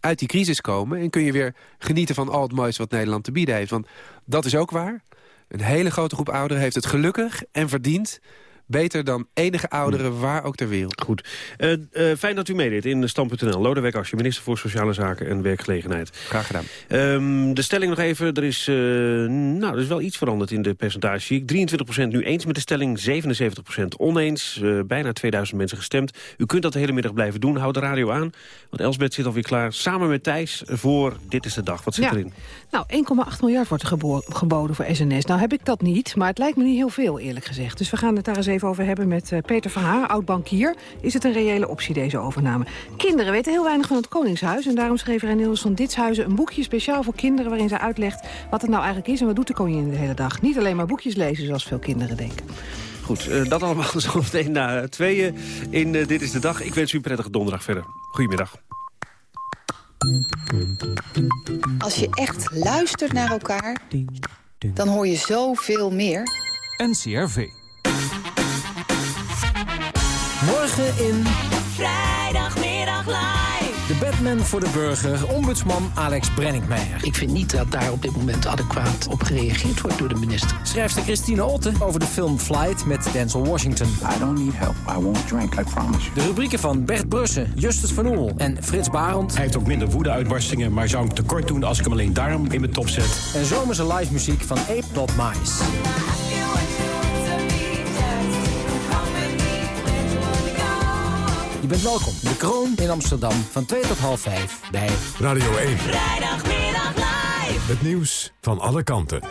uit die crisis komen... en kun je weer genieten van al het moois wat Nederland te bieden heeft. Want dat is ook waar. Een hele grote groep ouderen heeft het gelukkig en verdiend Beter dan enige ouderen, waar ook ter wereld. Goed. Uh, uh, fijn dat u meedeed in Stam.nl. Lodewijk Asscher, minister voor Sociale Zaken en Werkgelegenheid. Graag gedaan. Um, de stelling nog even. Er is, uh, nou, er is wel iets veranderd in de percentage. 23% nu eens met de stelling, 77% oneens. bijna 2000 mensen gestemd. U kunt dat de hele middag blijven doen. Houd de radio aan. Want Elsbeth zit alweer klaar. Samen met Thijs voor Dit is de Dag. Wat zit ja. erin? Nou, 1,8 miljard wordt geboden voor SNS. Nou heb ik dat niet, maar het lijkt me niet heel veel eerlijk gezegd. Dus we gaan het daar eens even over hebben met uh, Peter van Haar, oud-bankier. Is het een reële optie, deze overname? Kinderen weten heel weinig van het Koningshuis... en daarom schreef Niels van Ditshuizen een boekje speciaal voor kinderen... waarin ze uitlegt wat het nou eigenlijk is en wat doet de koningin de hele dag. Niet alleen maar boekjes lezen, zoals veel kinderen denken. Goed, uh, dat allemaal zo meteen na tweeën in Dit is de Dag. Ik wens u een prettige donderdag verder. Goedemiddag. Als je echt luistert naar elkaar, dan hoor je zoveel meer. NCRV. Morgen in... Vrijdagmiddag live. Batman voor de burger, ombudsman Alex Brenninkmeijer. Ik vind niet dat daar op dit moment adequaat op gereageerd wordt door de minister. Schrijfster Christine Otten over de film Flight met Denzel Washington. I don't need help. I won't drink, I promise you. De rubrieken van Bert Brussen, Justus van Oel en Frits Barend. Hij heeft ook minder woede-uitbarstingen, maar zou hem tekort doen als ik hem alleen daarom in mijn top zet. En zomerse live muziek van Ape Mice. Je bent welkom. De Kroon in Amsterdam van 2 tot half 5 bij Radio 1. Vrijdagmiddag live. Het nieuws van alle kanten.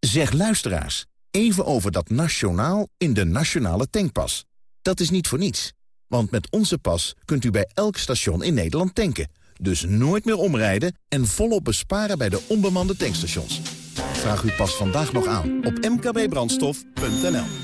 Zeg luisteraars, even over dat nationaal in de nationale tankpas. Dat is niet voor niets. Want met onze pas kunt u bij elk station in Nederland tanken. Dus nooit meer omrijden en volop besparen bij de onbemande tankstations. Vraag uw pas vandaag nog aan op mkbbrandstof.nl.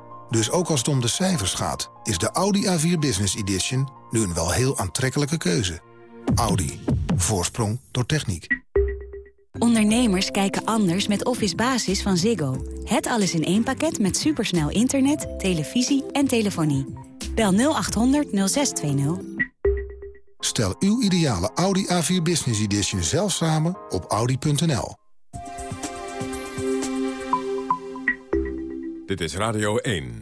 Dus ook als het om de cijfers gaat, is de Audi A4 Business Edition nu een wel heel aantrekkelijke keuze. Audi. Voorsprong door techniek. Ondernemers kijken anders met Office Basis van Ziggo. Het alles in één pakket met supersnel internet, televisie en telefonie. Bel 0800 0620. Stel uw ideale Audi A4 Business Edition zelf samen op audi.nl. Dit is Radio 1.